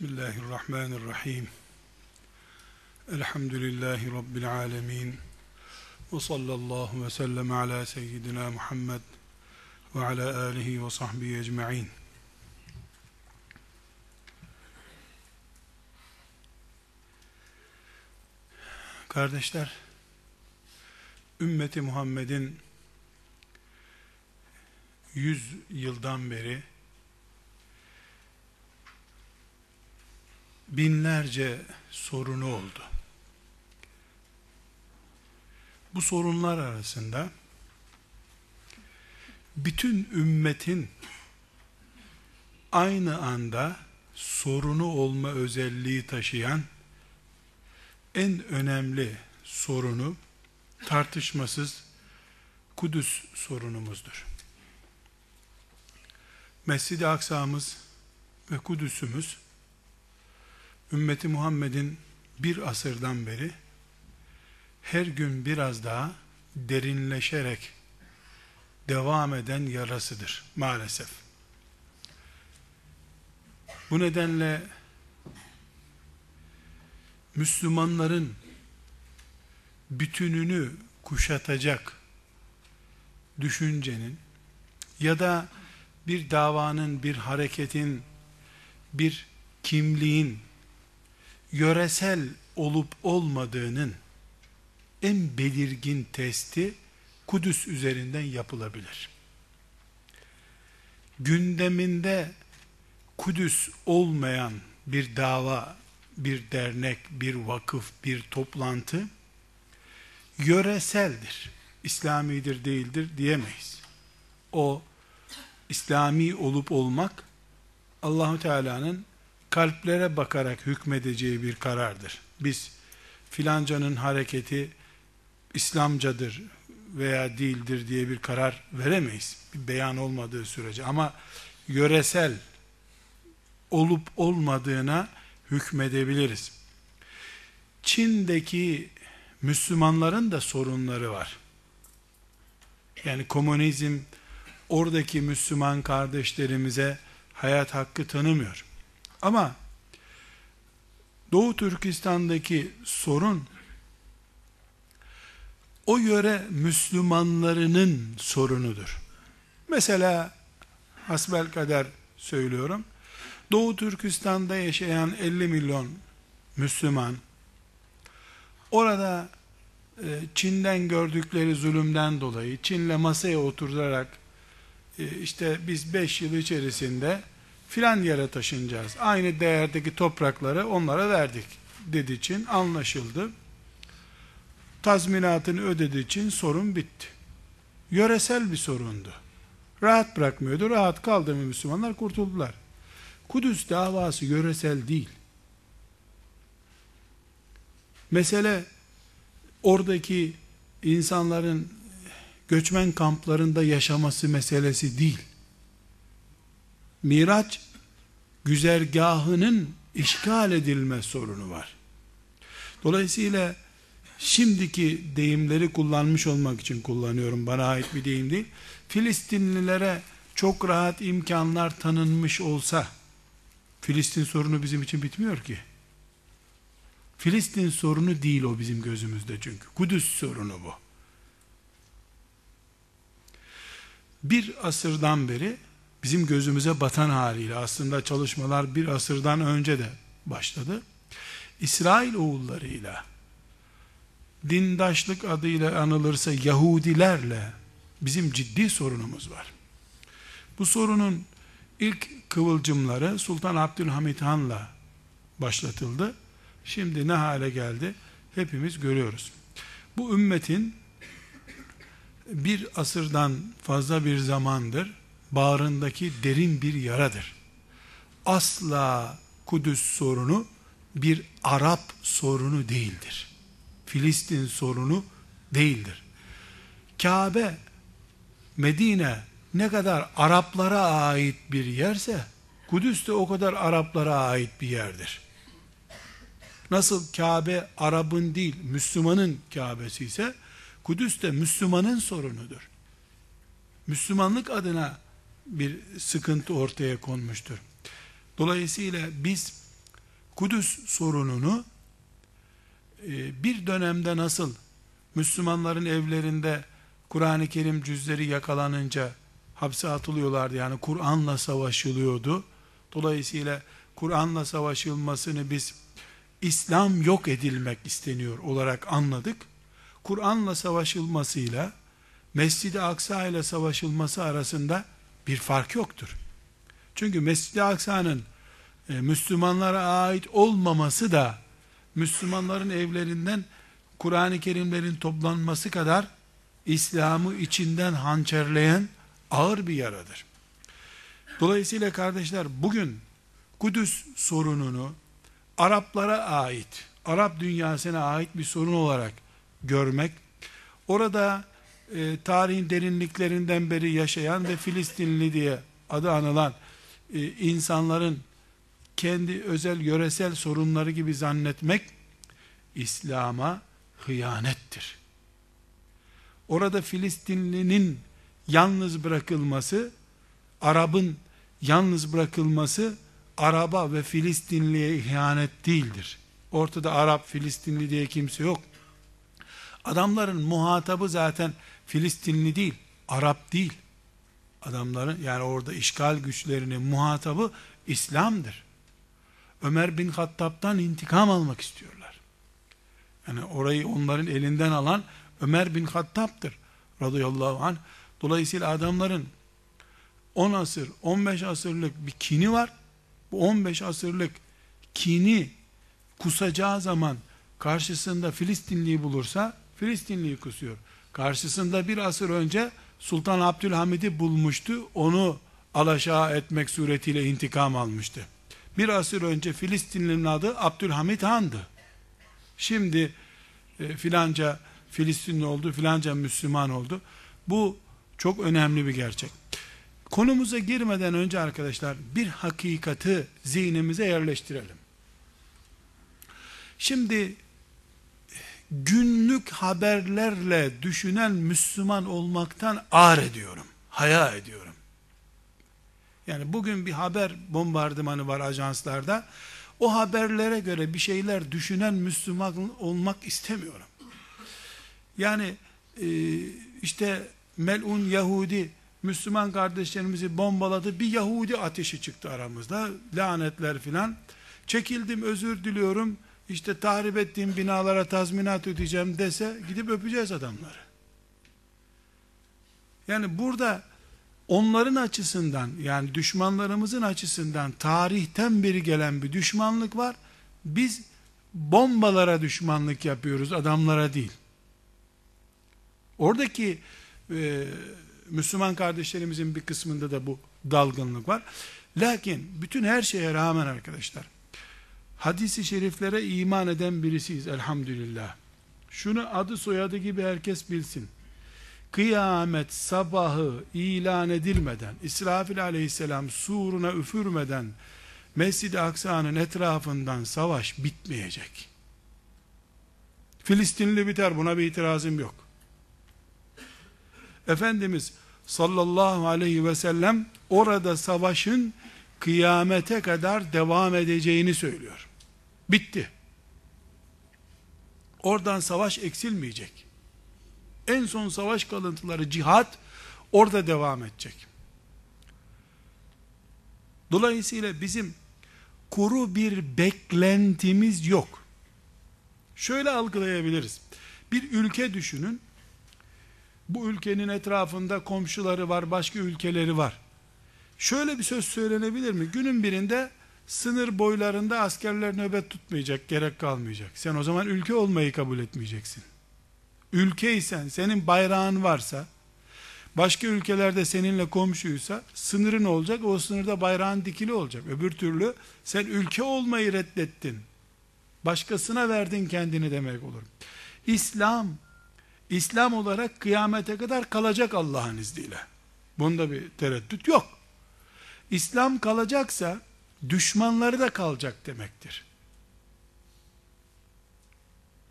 Bismillahirrahmanirrahim. Elhamdülillahi Rabbil alemin. Ve sallallahu ve sellem ala seyyidina Muhammed ve ala alihi ve sahbihi ecma'in. Kardeşler, ümmeti Muhammed'in yüz yıldan beri binlerce sorunu oldu. Bu sorunlar arasında bütün ümmetin aynı anda sorunu olma özelliği taşıyan en önemli sorunu tartışmasız Kudüs sorunumuzdur. Mescid-i Aksa'mız ve Kudüs'ümüz ümmeti Muhammed'in bir asırdan beri her gün biraz daha derinleşerek devam eden yarasıdır maalesef. Bu nedenle Müslümanların bütününü kuşatacak düşüncenin ya da bir davanın, bir hareketin, bir kimliğin yöresel olup olmadığının en belirgin testi Kudüs üzerinden yapılabilir. Gündeminde Kudüs olmayan bir dava, bir dernek, bir vakıf, bir toplantı yöreseldir. İslamidir değildir diyemeyiz. O İslami olup olmak Allahu Teala'nın kalplere bakarak hükmedeceği bir karardır. Biz filancanın hareketi İslamcadır veya değildir diye bir karar veremeyiz. Bir beyan olmadığı sürece ama yöresel olup olmadığına hükmedebiliriz. Çin'deki Müslümanların da sorunları var. Yani komünizm oradaki Müslüman kardeşlerimize hayat hakkı tanımıyor. Ama Doğu Türkistan'daki sorun o yöre Müslümanlarının sorunudur. Mesela hasbel kadar söylüyorum. Doğu Türkistan'da yaşayan 50 milyon Müslüman orada e, Çin'den gördükleri zulümden dolayı Çin'le masaya oturarak e, işte biz 5 yıl içerisinde filan yere taşınacağız. Aynı değerdeki toprakları onlara verdik dedi için anlaşıldı. Tazminatını ödediği için sorun bitti. Yöresel bir sorundu. Rahat bırakmıyordu. Rahat kaldı mı Müslümanlar kurtuldular. Kudüs davası yöresel değil. Mesele oradaki insanların göçmen kamplarında yaşaması meselesi değil. Miraç güzergahının işgal edilme sorunu var. Dolayısıyla şimdiki deyimleri kullanmış olmak için kullanıyorum. Bana ait bir deyim değil. Filistinlilere çok rahat imkanlar tanınmış olsa Filistin sorunu bizim için bitmiyor ki. Filistin sorunu değil o bizim gözümüzde çünkü. Kudüs sorunu bu. Bir asırdan beri bizim gözümüze batan haliyle aslında çalışmalar bir asırdan önce de başladı. İsrail oğullarıyla dindaşlık adıyla anılırsa Yahudilerle bizim ciddi sorunumuz var. Bu sorunun ilk kıvılcımları Sultan Abdülhamit Han'la başlatıldı. Şimdi ne hale geldi? Hepimiz görüyoruz. Bu ümmetin bir asırdan fazla bir zamandır bağrındaki derin bir yaradır. Asla Kudüs sorunu bir Arap sorunu değildir. Filistin sorunu değildir. Kabe, Medine ne kadar Araplara ait bir yerse, Kudüs de o kadar Araplara ait bir yerdir. Nasıl Kabe Arap'ın değil, Müslümanın Kabe'si ise, Kudüs de Müslümanın sorunudur. Müslümanlık adına bir sıkıntı ortaya konmuştur. Dolayısıyla biz Kudüs sorununu e, bir dönemde nasıl Müslümanların evlerinde Kur'an-ı Kerim cüzleri yakalanınca hapse atılıyorlardı. Yani Kur'an'la savaşılıyordu. Dolayısıyla Kur'an'la savaşılmasını biz İslam yok edilmek isteniyor olarak anladık. Kur'an'la savaşılmasıyla Mescid-i Aksa ile savaşılması arasında bir fark yoktur. Çünkü Mescid-i Aksa'nın e, Müslümanlara ait olmaması da Müslümanların evlerinden Kur'an-ı Kerimlerin toplanması kadar İslam'ı içinden hançerleyen ağır bir yaradır. Dolayısıyla kardeşler bugün Kudüs sorununu Araplara ait, Arap dünyasına ait bir sorun olarak görmek, orada e, tarihin derinliklerinden beri yaşayan ve Filistinli diye adı anılan e, insanların kendi özel yöresel sorunları gibi zannetmek İslam'a hıyanettir. Orada Filistinlinin yalnız bırakılması, Arap'ın yalnız bırakılması Araba ve Filistinliye ihanet değildir. Ortada Arap, Filistinli diye kimse yok. Adamların muhatabı zaten Filistinli değil, Arap değil. Adamların yani orada işgal güçlerinin muhatabı İslam'dır. Ömer bin Hattab'dan intikam almak istiyorlar. Yani orayı onların elinden alan Ömer bin Hattab'dır radıyallahu anh. Dolayısıyla adamların 10 asır, 15 asırlık bir kini var. Bu 15 asırlık kini kusacağı zaman karşısında Filistinliyi bulursa Filistinliyi kusuyor. Karşısında bir asır önce Sultan Abdülhamid'i bulmuştu. Onu alaşağı etmek suretiyle intikam almıştı. Bir asır önce Filistinlinin adı Abdülhamid Han'dı. Şimdi e, filanca Filistinli oldu, filanca Müslüman oldu. Bu çok önemli bir gerçek. Konumuza girmeden önce arkadaşlar bir hakikati zihnimize yerleştirelim. Şimdi günlük haberlerle düşünen Müslüman olmaktan ağır ediyorum. Haya ediyorum. Yani bugün bir haber bombardımanı var ajanslarda. O haberlere göre bir şeyler düşünen Müslüman olmak istemiyorum. Yani e, işte melun Yahudi Müslüman kardeşlerimizi bombaladı. Bir Yahudi ateşi çıktı aramızda. Lanetler filan. Çekildim özür diliyorum. İşte tahrip ettiğim binalara tazminat ödeyeceğim dese gidip öpeceğiz adamları. Yani burada onların açısından yani düşmanlarımızın açısından tarihten beri gelen bir düşmanlık var. Biz bombalara düşmanlık yapıyoruz adamlara değil. Oradaki e, Müslüman kardeşlerimizin bir kısmında da bu dalgınlık var. Lakin bütün her şeye rağmen arkadaşlar hadisi şeriflere iman eden birisiyiz elhamdülillah. Şunu adı soyadı gibi herkes bilsin. Kıyamet sabahı ilan edilmeden, İsrafil aleyhisselam suruna üfürmeden, Mescid-i Aksa'nın etrafından savaş bitmeyecek. Filistinli biter buna bir itirazım yok. Efendimiz sallallahu aleyhi ve sellem orada savaşın kıyamete kadar devam edeceğini söylüyor. Bitti. Oradan savaş eksilmeyecek. En son savaş kalıntıları cihat orada devam edecek. Dolayısıyla bizim kuru bir beklentimiz yok. Şöyle algılayabiliriz. Bir ülke düşünün. Bu ülkenin etrafında komşuları var, başka ülkeleri var. Şöyle bir söz söylenebilir mi? Günün birinde sınır boylarında askerler nöbet tutmayacak, gerek kalmayacak. Sen o zaman ülke olmayı kabul etmeyeceksin. Ülkeysen, senin bayrağın varsa, başka ülkelerde seninle komşuysa, sınırın olacak, o sınırda bayrağın dikili olacak. Öbür türlü sen ülke olmayı reddettin. Başkasına verdin kendini demek olur. İslam, İslam olarak kıyamete kadar kalacak Allah'ın izniyle. Bunda bir tereddüt yok. İslam kalacaksa, düşmanları da kalacak demektir.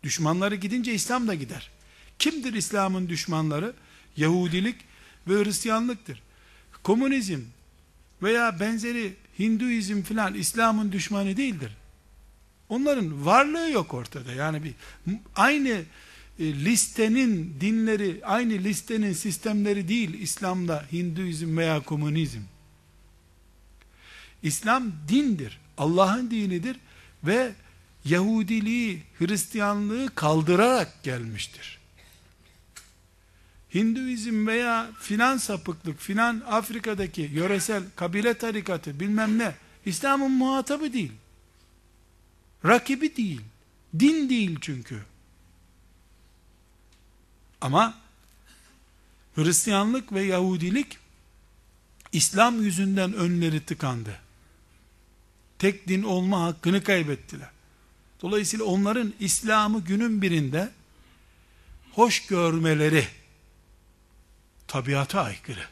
Düşmanları gidince İslam da gider. Kimdir İslam'ın düşmanları? Yahudilik ve Hristiyanlıktır. Komünizm veya benzeri Hinduizm filan İslam'ın düşmanı değildir. Onların varlığı yok ortada. Yani bir aynı e, listenin dinleri, aynı listenin sistemleri değil İslam'da Hinduizm veya komünizm. İslam dindir. Allah'ın dinidir ve Yahudiliği, Hristiyanlığı kaldırarak gelmiştir. Hinduizm veya filan sapıklık, filan Afrika'daki yöresel kabile tarikatı bilmem ne, İslam'ın muhatabı değil. Rakibi değil. Din değil çünkü. Ama Hristiyanlık ve Yahudilik İslam yüzünden önleri tıkandı. Tek din olma hakkını kaybettiler. Dolayısıyla onların İslam'ı günün birinde hoş görmeleri tabiata aykırı.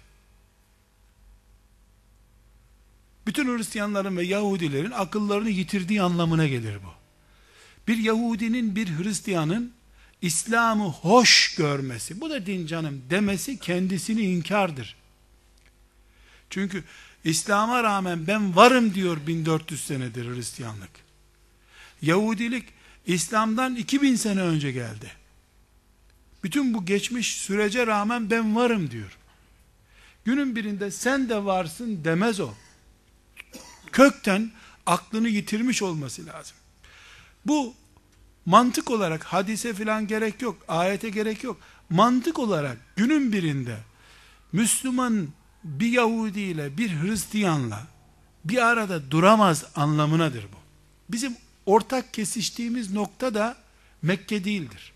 Bütün Hristiyanların ve Yahudilerin akıllarını yitirdiği anlamına gelir bu. Bir Yahudinin bir Hristiyanın İslam'ı hoş görmesi, bu da din canım demesi kendisini inkardır. Çünkü İslam'a rağmen ben varım diyor 1400 senedir Hristiyanlık. Yahudilik İslam'dan 2000 sene önce geldi. Bütün bu geçmiş sürece rağmen ben varım diyor. Günün birinde sen de varsın demez o. Kökten aklını yitirmiş olması lazım. Bu mantık olarak hadise filan gerek yok, ayete gerek yok. Mantık olarak günün birinde Müslüman bir Yahudi ile bir Hristiyanla bir arada duramaz anlamınadır bu. Bizim ortak kesiştiğimiz nokta da Mekke değildir.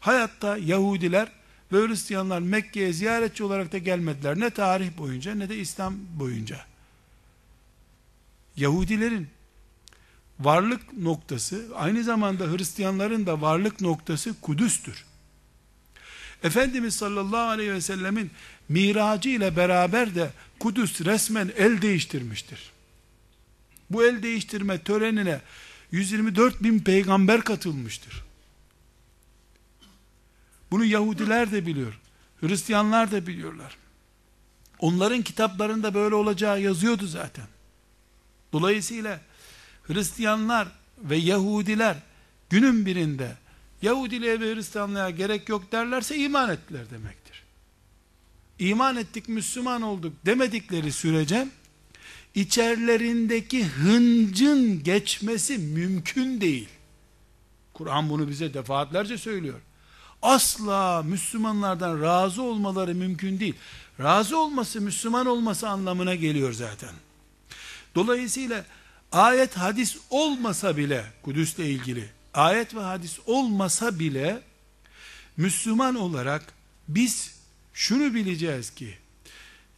Hayatta Yahudiler ve Hristiyanlar Mekke'ye ziyaretçi olarak da gelmediler. Ne tarih boyunca ne de İslam boyunca. Yahudilerin varlık noktası, aynı zamanda Hristiyanların da varlık noktası Kudüs'tür. Efendimiz sallallahu aleyhi ve sellemin miracı ile beraber de Kudüs resmen el değiştirmiştir. Bu el değiştirme törenine 124 bin peygamber katılmıştır. Bunu Yahudiler de biliyor. Hristiyanlar da biliyorlar. Onların kitaplarında böyle olacağı yazıyordu zaten. Dolayısıyla Hristiyanlar ve Yahudiler günün birinde Yahudiliğe ve Hristiyanlığa gerek yok derlerse iman ettiler demektir. İman ettik, Müslüman olduk demedikleri sürece içerlerindeki hıncın geçmesi mümkün değil. Kur'an bunu bize defaatlerce söylüyor. Asla Müslümanlardan razı olmaları mümkün değil. Razı olması Müslüman olması anlamına geliyor zaten. Dolayısıyla ayet hadis olmasa bile Kudüs'le ilgili ayet ve hadis olmasa bile Müslüman olarak biz şunu bileceğiz ki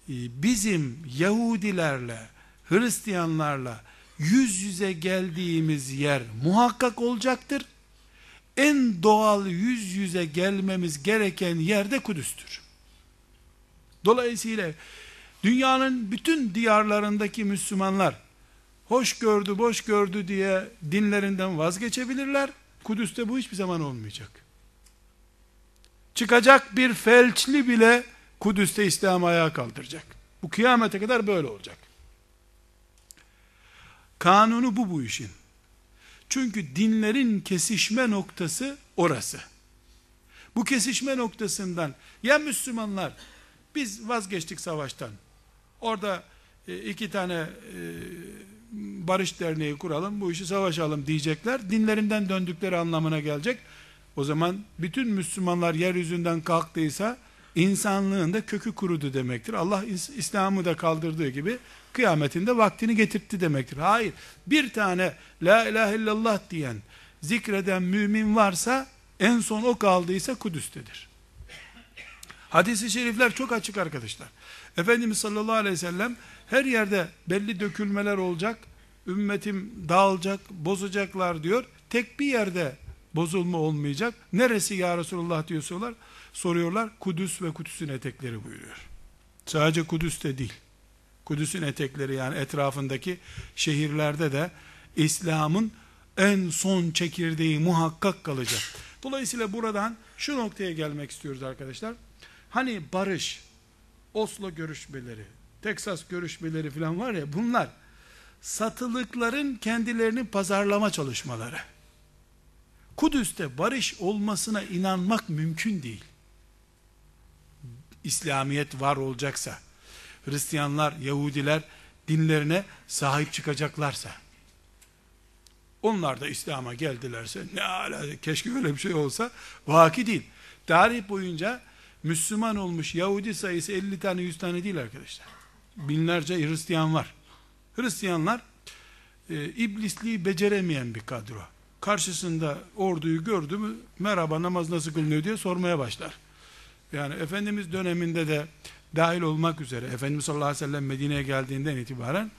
e, bizim Yahudilerle Hristiyanlarla yüz yüze geldiğimiz yer muhakkak olacaktır. En doğal yüz yüze gelmemiz gereken yerde Kudüs'tür. Dolayısıyla dünyanın bütün diyarlarındaki Müslümanlar hoş gördü, boş gördü diye dinlerinden vazgeçebilirler. Kudüs'te bu hiçbir zaman olmayacak. Çıkacak bir felçli bile Kudüs'te İslam'ı ayağa kaldıracak. Bu kıyamete kadar böyle olacak. Kanunu bu bu işin. Çünkü dinlerin kesişme noktası orası. Bu kesişme noktasından ya Müslümanlar biz vazgeçtik savaştan. Orada e, iki tane e, barış derneği kuralım, bu işi savaşalım diyecekler. Dinlerinden döndükleri anlamına gelecek. O zaman bütün Müslümanlar yeryüzünden kalktıysa insanlığın da kökü kurudu demektir. Allah İslam'ı da kaldırdığı gibi kıyametinde vaktini getirtti demektir. Hayır. Bir tane la ilahe illallah diyen, zikreden mümin varsa en son o kaldıysa Kudüs'tedir. Hadis-i şerifler çok açık arkadaşlar. Efendimiz sallallahu aleyhi ve sellem her yerde belli dökülmeler olacak, ümmetim dağılacak, bozacaklar diyor. Tek bir yerde bozulma olmayacak. Neresi ya Resulullah diyorlar. Soruyorlar. Kudüs ve Kudüs'ün etekleri buyuruyor. Sadece Kudüs'te değil. Kudüs'ün etekleri yani etrafındaki şehirlerde de İslam'ın en son çekirdeği muhakkak kalacak. Dolayısıyla buradan şu noktaya gelmek istiyoruz arkadaşlar. Hani barış, Oslo görüşmeleri, Teksas görüşmeleri falan var ya bunlar satılıkların kendilerini pazarlama çalışmaları. Kudüs'te barış olmasına inanmak mümkün değil. İslamiyet var olacaksa, Hristiyanlar, Yahudiler dinlerine sahip çıkacaklarsa, onlar da İslam'a geldilerse ne ala keşke öyle bir şey olsa vaki değil. Tarih boyunca Müslüman olmuş Yahudi sayısı 50 tane 100 tane değil arkadaşlar. Binlerce Hristiyan var. Hristiyanlar e, iblisliği beceremeyen bir kadro. Karşısında orduyu gördü mü merhaba namaz nasıl kılınıyor diye sormaya başlar. Yani Efendimiz döneminde de dahil olmak üzere Efendimiz sallallahu aleyhi ve sellem Medine'ye geldiğinden itibaren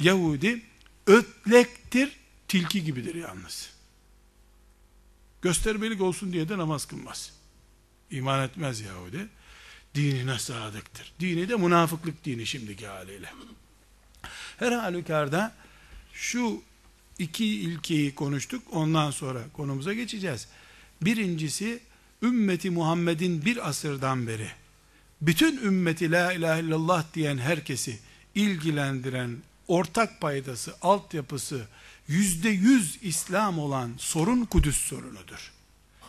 Yahudi ötlektir tilki gibidir yalnız. Göstermelik olsun diye de namaz kılmaz. İman etmez Yahudi. Dinine sadıktır. Dini de münafıklık dini şimdiki haliyle. Her halükarda şu iki ilkeyi konuştuk. Ondan sonra konumuza geçeceğiz. Birincisi ümmeti Muhammed'in bir asırdan beri bütün ümmeti la ilahe illallah diyen herkesi ilgilendiren ortak paydası, altyapısı, yüzde yüz İslam olan sorun Kudüs sorunudur.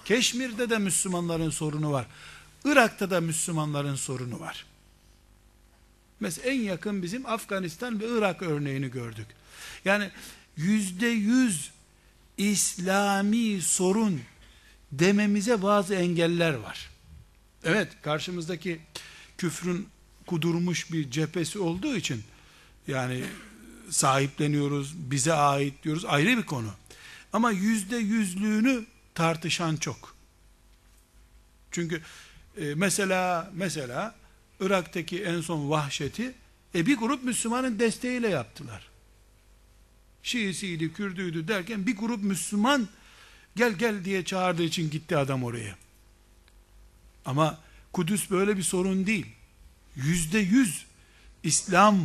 Keşmir'de de Müslümanların sorunu var. Irak'ta da Müslümanların sorunu var. Mesela en yakın bizim Afganistan ve Irak örneğini gördük. Yani yüzde yüz İslami sorun dememize bazı engeller var. Evet karşımızdaki küfrün kudurmuş bir cephesi olduğu için yani sahipleniyoruz, bize ait diyoruz ayrı bir konu. Ama yüzde yüzlüğünü tartışan çok. Çünkü e, mesela mesela Irak'taki en son vahşeti e, bir grup Müslümanın desteğiyle yaptılar. Şiisiydi, Kürdüydü derken bir grup Müslüman gel gel diye çağırdığı için gitti adam oraya. Ama Kudüs böyle bir sorun değil. Yüzde yüz İslam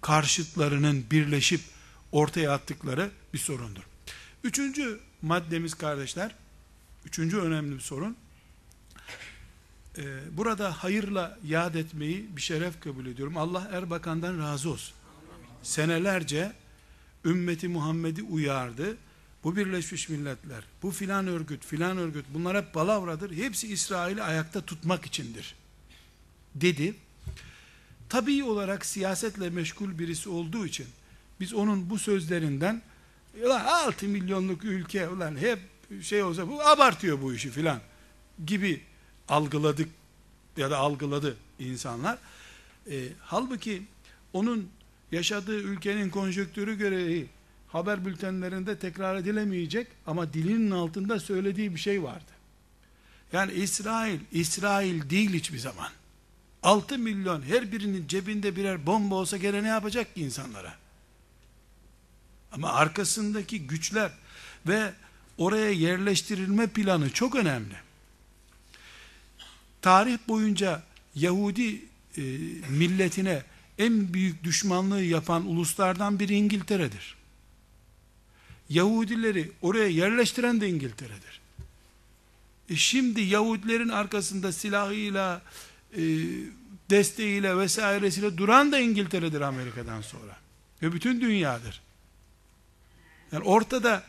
karşıtlarının birleşip ortaya attıkları bir sorundur. Üçüncü maddemiz kardeşler, üçüncü önemli bir sorun, ee, burada hayırla yad etmeyi bir şeref kabul ediyorum. Allah Erbakan'dan razı olsun. Senelerce ümmeti Muhammed'i uyardı. Bu Birleşmiş Milletler, bu filan örgüt, filan örgüt, bunlar hep palavradır. Hepsi İsrail'i ayakta tutmak içindir. Dedi. Tabii olarak siyasetle meşgul birisi olduğu için, biz onun bu sözlerinden, ulan 6 milyonluk ülke, ulan hep şey olsa, bu abartıyor bu işi filan gibi algıladık ya da algıladı insanlar. E, halbuki onun yaşadığı ülkenin konjonktürü gereği haber bültenlerinde tekrar edilemeyecek ama dilinin altında söylediği bir şey vardı. Yani İsrail, İsrail değil hiçbir zaman. 6 milyon her birinin cebinde birer bomba olsa gene ne yapacak ki insanlara? Ama arkasındaki güçler ve oraya yerleştirilme planı çok önemli. Tarih boyunca Yahudi e, milletine en büyük düşmanlığı yapan uluslardan biri İngiltere'dir. Yahudileri oraya yerleştiren de İngiltere'dir. E şimdi Yahudilerin arkasında silahıyla, e, desteğiyle vesairesiyle duran da İngiltere'dir Amerika'dan sonra. Ve bütün dünyadır. Yani ortada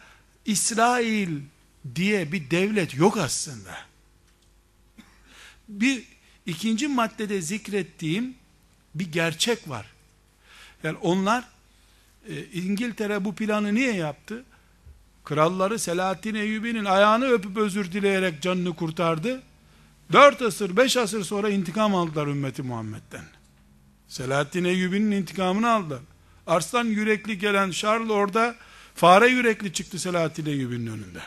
İsrail diye bir devlet yok aslında. Bir ikinci maddede zikrettiğim bir gerçek var. Yani onlar e, İngiltere bu planı niye yaptı? Kralları Selahattin Eyyubi'nin ayağını öpüp özür dileyerek canını kurtardı. Dört asır, beş asır sonra intikam aldılar ümmeti Muhammed'den. Selahattin Eyyubi'nin intikamını aldılar. Arslan yürekli gelen Şarl orada fare yürekli çıktı Selahattin Eyyubi'nin önünde.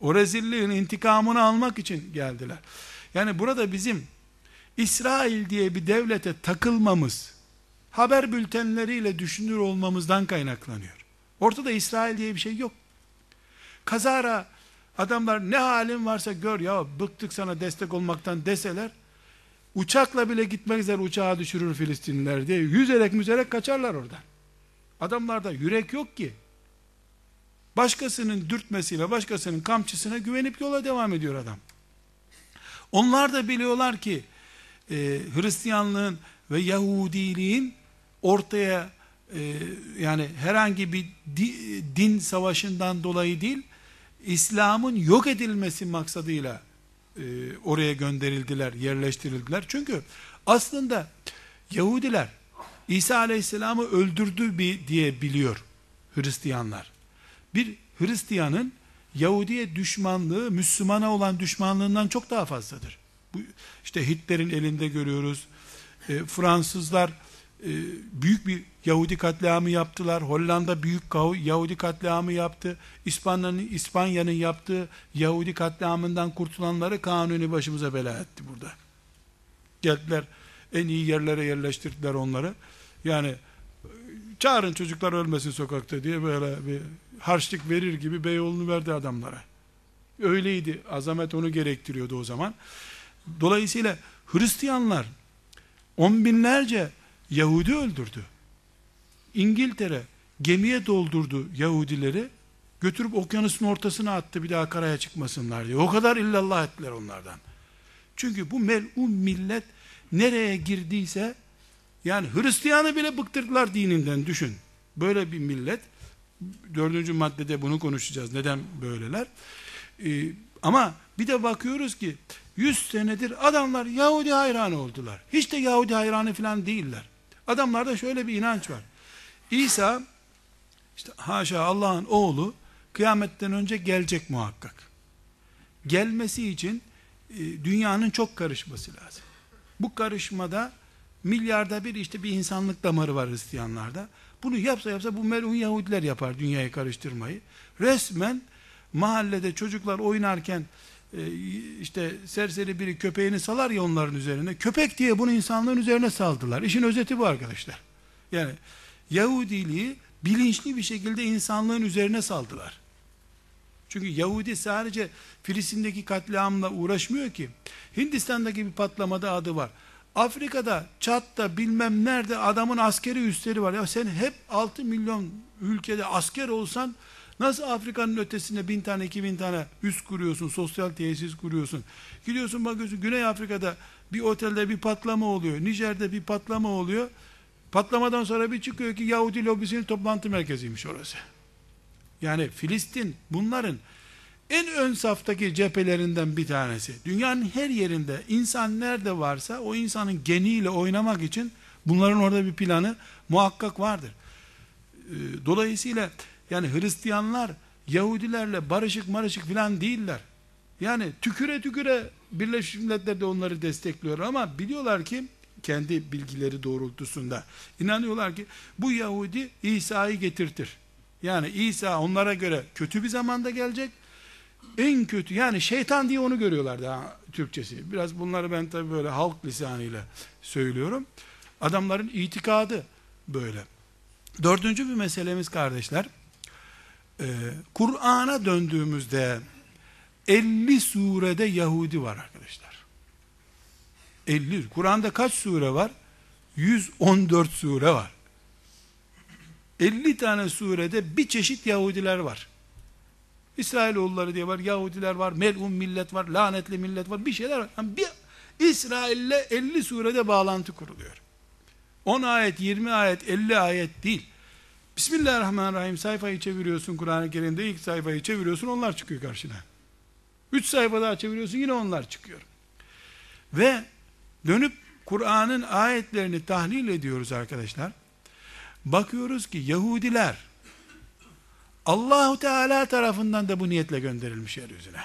O rezilliğin intikamını almak için geldiler. Yani burada bizim İsrail diye bir devlete takılmamız, haber bültenleriyle düşünür olmamızdan kaynaklanıyor. Ortada İsrail diye bir şey yok. Kazara adamlar ne halin varsa gör ya bıktık sana destek olmaktan deseler, uçakla bile gitmek üzere uçağa düşürür Filistinliler diye yüzerek müzerek kaçarlar oradan. Adamlarda yürek yok ki. Başkasının dürtmesiyle, başkasının kamçısına güvenip yola devam ediyor adam. Onlar da biliyorlar ki e, Hristiyanlığın ve Yahudiliğin ortaya e, yani herhangi bir di, din savaşından dolayı değil, İslam'ın yok edilmesi maksadıyla e, oraya gönderildiler, yerleştirildiler. Çünkü aslında Yahudiler İsa Aleyhisselam'ı öldürdü bir diye biliyor Hristiyanlar. Bir Hristiyanın Yahudiye düşmanlığı Müslümana olan düşmanlığından çok daha fazladır. İşte Hitler'in elinde görüyoruz. E, Fransızlar e, büyük bir Yahudi katliamı yaptılar. Hollanda büyük Yahudi katliamı yaptı. İspanya'nın İspanya'nın yaptığı Yahudi katliamından kurtulanları kanuni başımıza bela etti burada. Geldiler en iyi yerlere yerleştirdiler onları. Yani çağırın çocuklar ölmesin sokakta diye böyle bir harçlık verir gibi Beyoğlu'nu verdi adamlara. Öyleydi. Azamet onu gerektiriyordu o zaman. Dolayısıyla Hristiyanlar on binlerce Yahudi öldürdü. İngiltere gemiye doldurdu Yahudileri götürüp okyanusun ortasına attı bir daha karaya çıkmasınlar diye. O kadar illallah ettiler onlardan. Çünkü bu melun millet nereye girdiyse yani Hristiyanı bile bıktırdılar dininden düşün. Böyle bir millet dördüncü maddede bunu konuşacağız. Neden böyleler? Ee, ama bir de bakıyoruz ki 100 senedir adamlar Yahudi hayranı oldular. Hiç de Yahudi hayranı falan değiller. Adamlarda şöyle bir inanç var. İsa işte haşa Allah'ın oğlu kıyametten önce gelecek muhakkak. Gelmesi için e, dünyanın çok karışması lazım. Bu karışmada milyarda bir işte bir insanlık damarı var Hristiyanlarda. Bunu yapsa yapsa bu melun Yahudiler yapar dünyayı karıştırmayı. Resmen mahallede çocuklar oynarken işte serseri biri köpeğini salar ya onların üzerine. Köpek diye bunu insanlığın üzerine saldılar. İşin özeti bu arkadaşlar. Yani Yahudiliği bilinçli bir şekilde insanlığın üzerine saldılar. Çünkü Yahudi sadece Filistin'deki katliamla uğraşmıyor ki. Hindistan'daki bir patlamada adı var. Afrika'da, Çat'ta bilmem nerede adamın askeri üstleri var. Ya sen hep 6 milyon ülkede asker olsan nasıl Afrika'nın ötesinde bin tane iki bin tane üst kuruyorsun, sosyal tesis kuruyorsun. Gidiyorsun bakıyorsun Güney Afrika'da bir otelde bir patlama oluyor. Nijer'de bir patlama oluyor. Patlamadan sonra bir çıkıyor ki Yahudi lobisinin toplantı merkeziymiş orası. Yani Filistin bunların en ön saftaki cephelerinden bir tanesi. Dünyanın her yerinde insan nerede varsa o insanın geniyle oynamak için bunların orada bir planı muhakkak vardır. Ee, dolayısıyla yani Hristiyanlar Yahudilerle barışık marışık filan değiller. Yani tüküre tüküre Birleşmiş Milletler de onları destekliyor ama biliyorlar ki kendi bilgileri doğrultusunda inanıyorlar ki bu Yahudi İsa'yı getirtir. Yani İsa onlara göre kötü bir zamanda gelecek en kötü yani şeytan diye onu görüyorlar daha Türkçesi. Biraz bunları ben tabi böyle halk lisanıyla söylüyorum. Adamların itikadı böyle. Dördüncü bir meselemiz kardeşler. Ee, Kur'an'a döndüğümüzde 50 surede Yahudi var arkadaşlar. 50. Kur'an'da kaç sure var? 114 sure var. 50 tane surede bir çeşit Yahudiler var. İsrailoğulları diye var, Yahudiler var, melun millet var, lanetli millet var, bir şeyler var. Yani bir İsrail'le 50 surede bağlantı kuruluyor. 10 ayet, 20 ayet, 50 ayet değil. Bismillahirrahmanirrahim sayfayı çeviriyorsun Kur'an-ı Kerim'de ilk sayfayı çeviriyorsun onlar çıkıyor karşına. 3 sayfa daha çeviriyorsun yine onlar çıkıyor. Ve dönüp Kur'an'ın ayetlerini tahlil ediyoruz arkadaşlar. Bakıyoruz ki Yahudiler Allahu Teala tarafından da bu niyetle gönderilmiş yeryüzüne.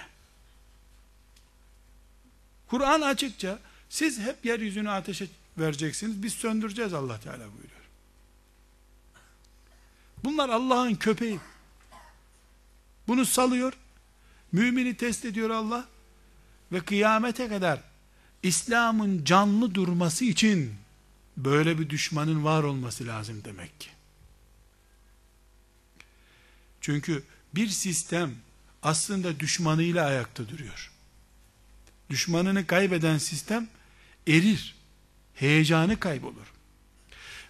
Kur'an açıkça siz hep yeryüzünü ateşe vereceksiniz. Biz söndüreceğiz Allah Teala buyuruyor. Bunlar Allah'ın köpeği. Bunu salıyor. Mümini test ediyor Allah. Ve kıyamete kadar İslam'ın canlı durması için böyle bir düşmanın var olması lazım demek ki. Çünkü bir sistem aslında düşmanıyla ayakta duruyor. Düşmanını kaybeden sistem erir. Heyecanı kaybolur.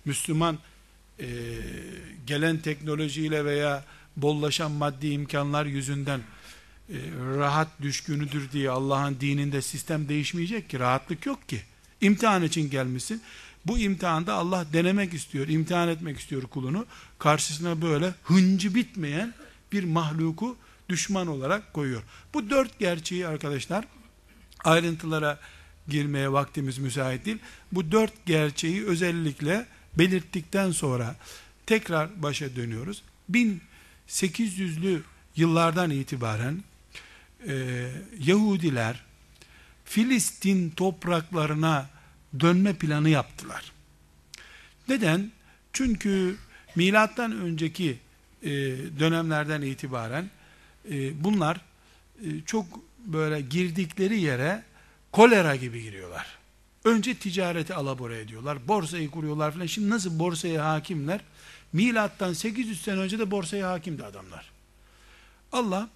Müslüman e, gelen teknolojiyle veya bollaşan maddi imkanlar yüzünden e, rahat düşkünüdür diye Allah'ın dininde sistem değişmeyecek ki. Rahatlık yok ki. İmtihan için gelmişsin. Bu imtihanda Allah denemek istiyor, imtihan etmek istiyor kulunu. Karşısına böyle hıncı bitmeyen bir mahluku düşman olarak koyuyor. Bu dört gerçeği arkadaşlar ayrıntılara girmeye vaktimiz müsait değil. Bu dört gerçeği özellikle belirttikten sonra tekrar başa dönüyoruz. 1800'lü yıllardan itibaren e, Yahudiler Filistin topraklarına dönme planı yaptılar. Neden? Çünkü milattan önceki e, dönemlerden itibaren e, bunlar e, çok böyle girdikleri yere kolera gibi giriyorlar. Önce ticareti alabora ediyorlar. Borsayı kuruyorlar falan. Şimdi nasıl borsaya hakimler? Milattan 800 sene önce de borsaya hakimdi adamlar. Allah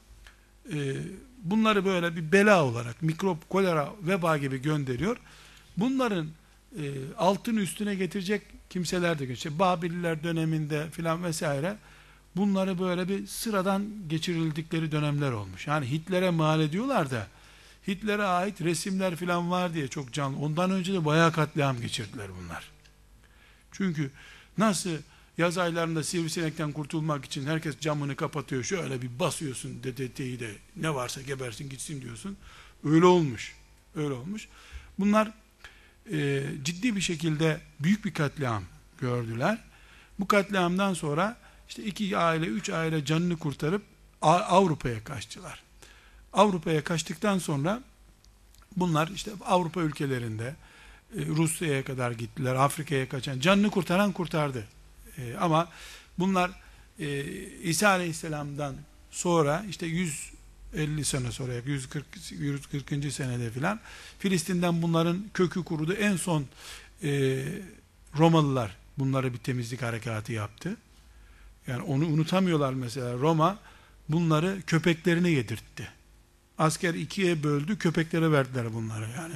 e, bunları böyle bir bela olarak mikrop, kolera, veba gibi gönderiyor. Bunların e, altın üstüne getirecek kimseler de işte Babililer döneminde filan vesaire bunları böyle bir sıradan geçirildikleri dönemler olmuş. Yani Hitler'e mal ediyorlar da Hitler'e ait resimler filan var diye çok canlı. Ondan önce de bayağı katliam geçirdiler bunlar. Çünkü nasıl yaz aylarında sivrisinekten kurtulmak için herkes camını kapatıyor. Şöyle bir basıyorsun DDT'yi de ne varsa gebersin gitsin diyorsun. Öyle olmuş. Öyle olmuş. Bunlar e, ciddi bir şekilde büyük bir katliam gördüler. Bu katliamdan sonra işte iki aile, üç aile canını kurtarıp Avrupa'ya kaçtılar. Avrupa'ya kaçtıktan sonra bunlar işte Avrupa ülkelerinde e, Rusya'ya kadar gittiler, Afrika'ya kaçan, canını kurtaran kurtardı. E, ama bunlar e, İsa Aleyhisselam'dan sonra işte 150 sene sonra 140 140. senede filan Filistin'den bunların kökü kurudu. En son Romalılar bunları bir temizlik harekatı yaptı. Yani onu unutamıyorlar mesela. Roma bunları köpeklerine yedirtti. Asker ikiye böldü, köpeklere verdiler bunları yani.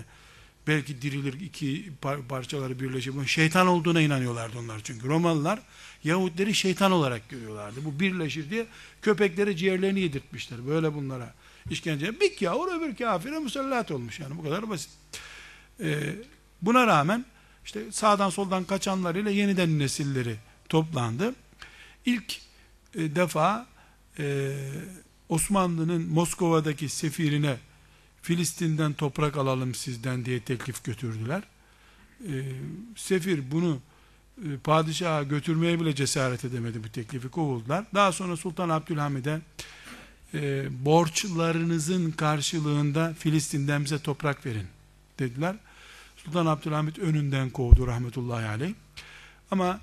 Belki dirilir iki par parçaları birleşip şeytan olduğuna inanıyorlardı onlar çünkü. Romalılar Yahudileri şeytan olarak görüyorlardı. Bu birleşir diye köpeklere ciğerlerini yedirtmişler. Böyle bunlara işkence. Bir kâhur öbür kafire musallat olmuş yani bu kadar basit. Ee, buna rağmen işte sağdan soldan kaçanlarıyla yeniden nesilleri toplandı. İlk e, defa e, Osmanlı'nın Moskova'daki sefirine Filistin'den toprak alalım sizden diye teklif götürdüler. E, sefir bunu e, padişaha götürmeye bile cesaret edemedi bu teklifi kovuldular. Daha sonra Sultan Abdülhamid'e e, borçlarınızın karşılığında Filistin'den bize toprak verin dediler. Sultan Abdülhamid önünden kovdu rahmetullahi aleyh. Ama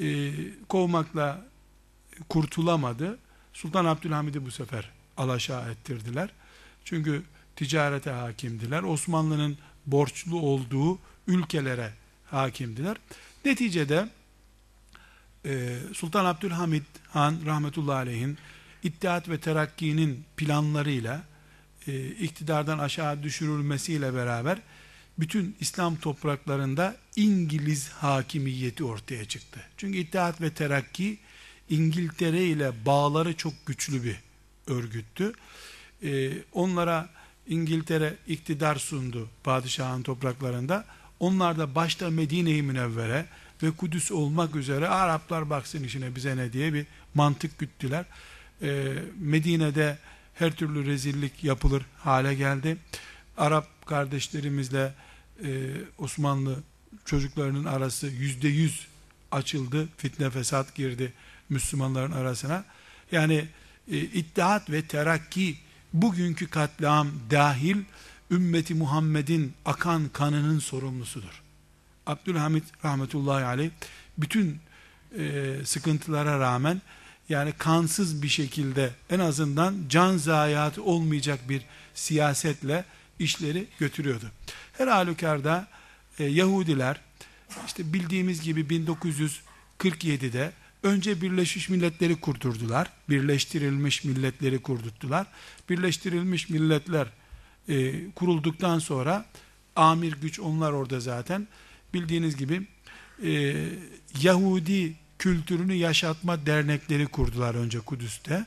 e, kovmakla kurtulamadı. Sultan Abdülhamid'i bu sefer alaşağı ettirdiler. Çünkü ticarete hakimdiler. Osmanlı'nın borçlu olduğu ülkelere hakimdiler. Neticede e, Sultan Abdülhamid Han rahmetullahi aleyhin İttihat ve Terakki'nin planlarıyla e, iktidardan aşağı düşürülmesiyle beraber bütün İslam topraklarında İngiliz hakimiyeti ortaya çıktı. Çünkü İttihat ve Terakki İngiltere ile bağları çok güçlü bir örgüttü. Ee, onlara İngiltere iktidar sundu padişahın topraklarında. Onlar da başta Medine-i Münevvere ve Kudüs olmak üzere Araplar baksın işine bize ne diye bir mantık güttüler. Ee, Medine'de her türlü rezillik yapılır hale geldi. Arap kardeşlerimizle e, Osmanlı çocuklarının arası yüzde yüz açıldı. Fitne fesat girdi Müslümanların arasına. Yani e, İttihat ve Terakki bugünkü katliam dahil ümmeti Muhammed'in akan kanının sorumlusudur. Abdülhamid rahmetullahi aleyh bütün e, sıkıntılara rağmen yani kansız bir şekilde en azından can zayiatı olmayacak bir siyasetle işleri götürüyordu. Her halükarda e, Yahudiler işte bildiğimiz gibi 1947'de Önce Birleşmiş Milletleri kurdurdular. Birleştirilmiş milletleri kurdurttular. Birleştirilmiş milletler e, kurulduktan sonra amir güç onlar orada zaten. Bildiğiniz gibi e, Yahudi kültürünü yaşatma dernekleri kurdular önce Kudüs'te.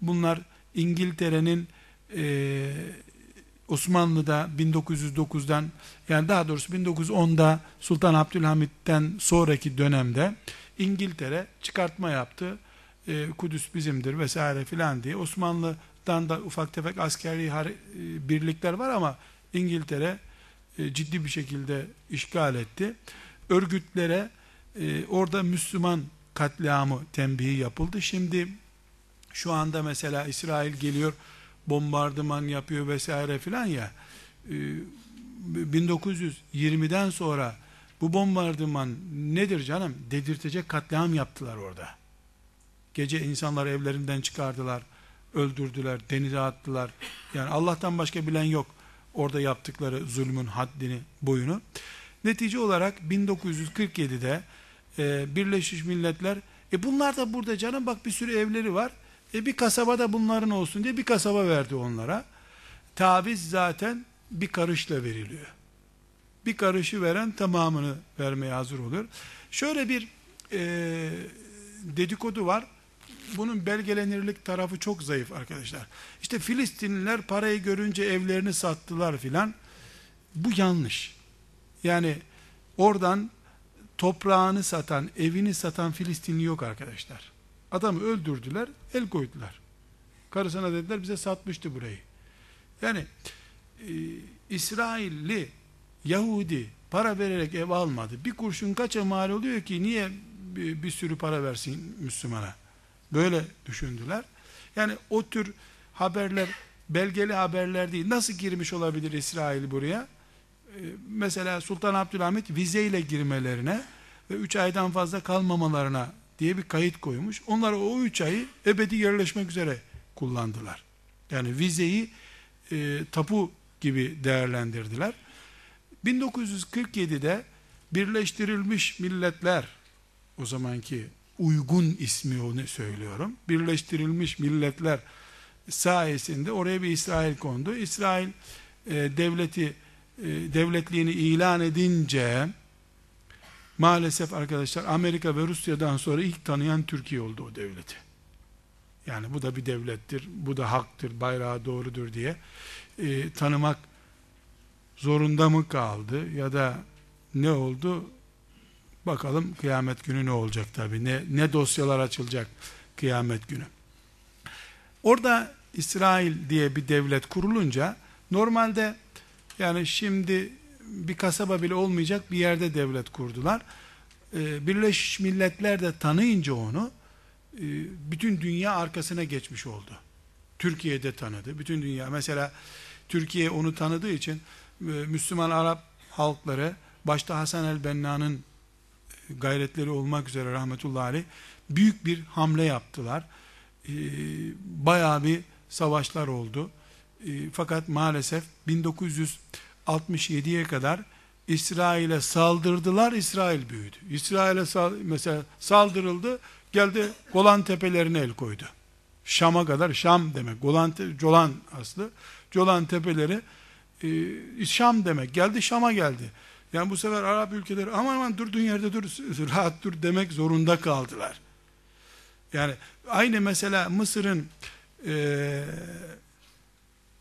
Bunlar İngiltere'nin e, Osmanlı'da 1909'dan yani daha doğrusu 1910'da Sultan Abdülhamit'ten sonraki dönemde İngiltere çıkartma yaptı. E, Kudüs bizimdir vesaire filan diye. Osmanlı'dan da ufak tefek askeri e, birlikler var ama İngiltere e, ciddi bir şekilde işgal etti. Örgütlere e, orada Müslüman katliamı tembihi yapıldı. Şimdi şu anda mesela İsrail geliyor bombardıman yapıyor vesaire filan ya 1920'den sonra bu bombardıman nedir canım? Dedirtecek katliam yaptılar orada. Gece insanlar evlerinden çıkardılar, öldürdüler, denize attılar. Yani Allah'tan başka bilen yok orada yaptıkları zulmün haddini, boyunu. Netice olarak 1947'de e, Birleşmiş Milletler e bunlar da burada canım bak bir sürü evleri var. E bir kasaba da bunların olsun diye bir kasaba verdi onlara. Taviz zaten bir karışla veriliyor. Bir karışı veren tamamını vermeye hazır oluyor. Şöyle bir e, dedikodu var. Bunun belgelenirlik tarafı çok zayıf arkadaşlar. İşte Filistinliler parayı görünce evlerini sattılar filan. Bu yanlış. Yani oradan toprağını satan, evini satan Filistinli yok arkadaşlar. Adamı öldürdüler, el koydular. Karısına dediler bize satmıştı burayı. Yani e, İsrailli, Yahudi para vererek ev almadı. Bir kurşun kaça mal oluyor ki niye bir, bir sürü para versin Müslümana? Böyle düşündüler. Yani o tür haberler belgeli haberler değil. Nasıl girmiş olabilir İsrail buraya? Ee, mesela Sultan Abdülhamit vizeyle girmelerine ve 3 aydan fazla kalmamalarına diye bir kayıt koymuş. Onlar o 3 ayı ebedi yerleşmek üzere kullandılar. Yani vizeyi e, tapu gibi değerlendirdiler. 1947'de Birleştirilmiş Milletler o zamanki uygun ismi onu söylüyorum. Birleştirilmiş Milletler sayesinde oraya bir İsrail kondu. İsrail e, devleti e, devletliğini ilan edince maalesef arkadaşlar Amerika ve Rusya'dan sonra ilk tanıyan Türkiye oldu o devleti. Yani bu da bir devlettir, bu da haktır, bayrağı doğrudur diye e, tanımak zorunda mı kaldı ya da ne oldu? Bakalım kıyamet günü ne olacak tabi. Ne, ne dosyalar açılacak kıyamet günü. Orada İsrail diye bir devlet kurulunca normalde yani şimdi bir kasaba bile olmayacak bir yerde devlet kurdular. Ee, Birleşmiş Milletler de tanıyınca onu e, bütün dünya arkasına geçmiş oldu. Türkiye'de tanıdı. Bütün dünya mesela Türkiye onu tanıdığı için Müslüman Arap halkları başta Hasan el-Benna'nın e, gayretleri olmak üzere rahmetullahi aleyh büyük bir hamle yaptılar. E, bayağı bir savaşlar oldu. Fakat maalesef 1967'ye kadar İsrail'e saldırdılar, İsrail büyüdü. İsrail'e sal mesela saldırıldı, geldi Golan tepelerine el koydu. Şam'a kadar, Şam demek, Golan, Colan aslı. Colan tepeleri e, Şam demek. Geldi Şam'a geldi. Yani bu sefer Arap ülkeleri aman aman durduğun yerde dur, rahat dur demek zorunda kaldılar. Yani aynı mesela Mısır'ın e,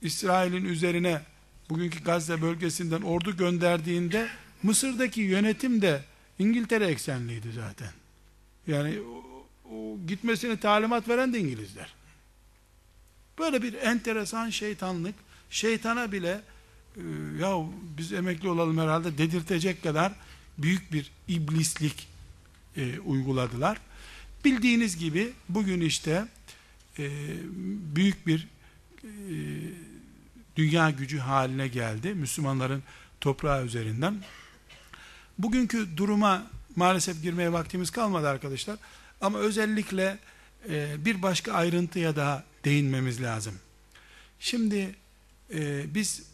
İsrail'in üzerine bugünkü Gazze bölgesinden ordu gönderdiğinde Mısır'daki yönetim de İngiltere eksenliydi zaten. Yani o, o gitmesine talimat veren de İngilizler. Böyle bir enteresan şeytanlık, şeytana bile ya biz emekli olalım herhalde dedirtecek kadar büyük bir iblislik e, uyguladılar. Bildiğiniz gibi bugün işte e, büyük bir e, dünya gücü haline geldi Müslümanların toprağı üzerinden. Bugünkü duruma maalesef girmeye vaktimiz kalmadı arkadaşlar. Ama özellikle e, bir başka ayrıntıya daha değinmemiz lazım. Şimdi e, biz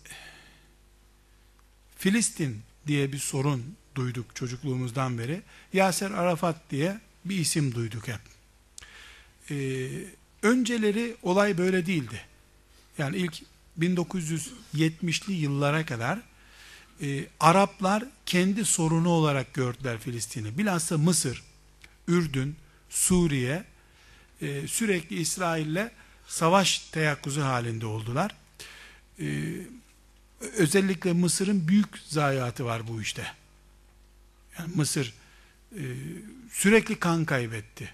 Filistin diye bir sorun duyduk çocukluğumuzdan beri. Yaser Arafat diye bir isim duyduk hep. Ee, önceleri olay böyle değildi. Yani ilk 1970'li yıllara kadar e, Araplar kendi sorunu olarak gördüler Filistin'i. Bilhassa Mısır, Ürdün, Suriye e, sürekli İsrail'le savaş teyakkuzu halinde oldular. E, özellikle Mısır'ın büyük zayiatı var bu işte. Yani Mısır e, sürekli kan kaybetti.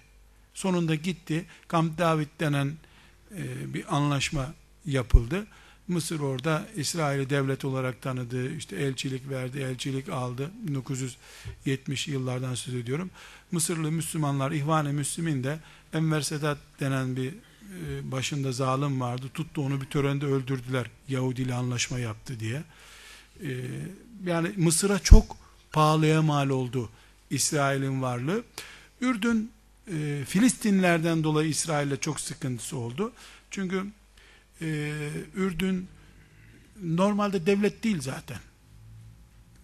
Sonunda gitti. Kamp David denen e, bir anlaşma yapıldı. Mısır orada İsrail'i devlet olarak tanıdı, işte elçilik verdi, elçilik aldı. 1970 yıllardan söz ediyorum. Mısırlı Müslümanlar, İhvan-ı Müslümin de Enver Sedat denen bir başında zalim vardı. Tuttu onu bir törende öldürdüler. Yahudi ile anlaşma yaptı diye. E, yani Mısır'a çok pahalıya mal oldu İsrail'in varlığı. Ürdün e, Filistinlerden dolayı İsrail'le çok sıkıntısı oldu. Çünkü e, Ürdün normalde devlet değil zaten.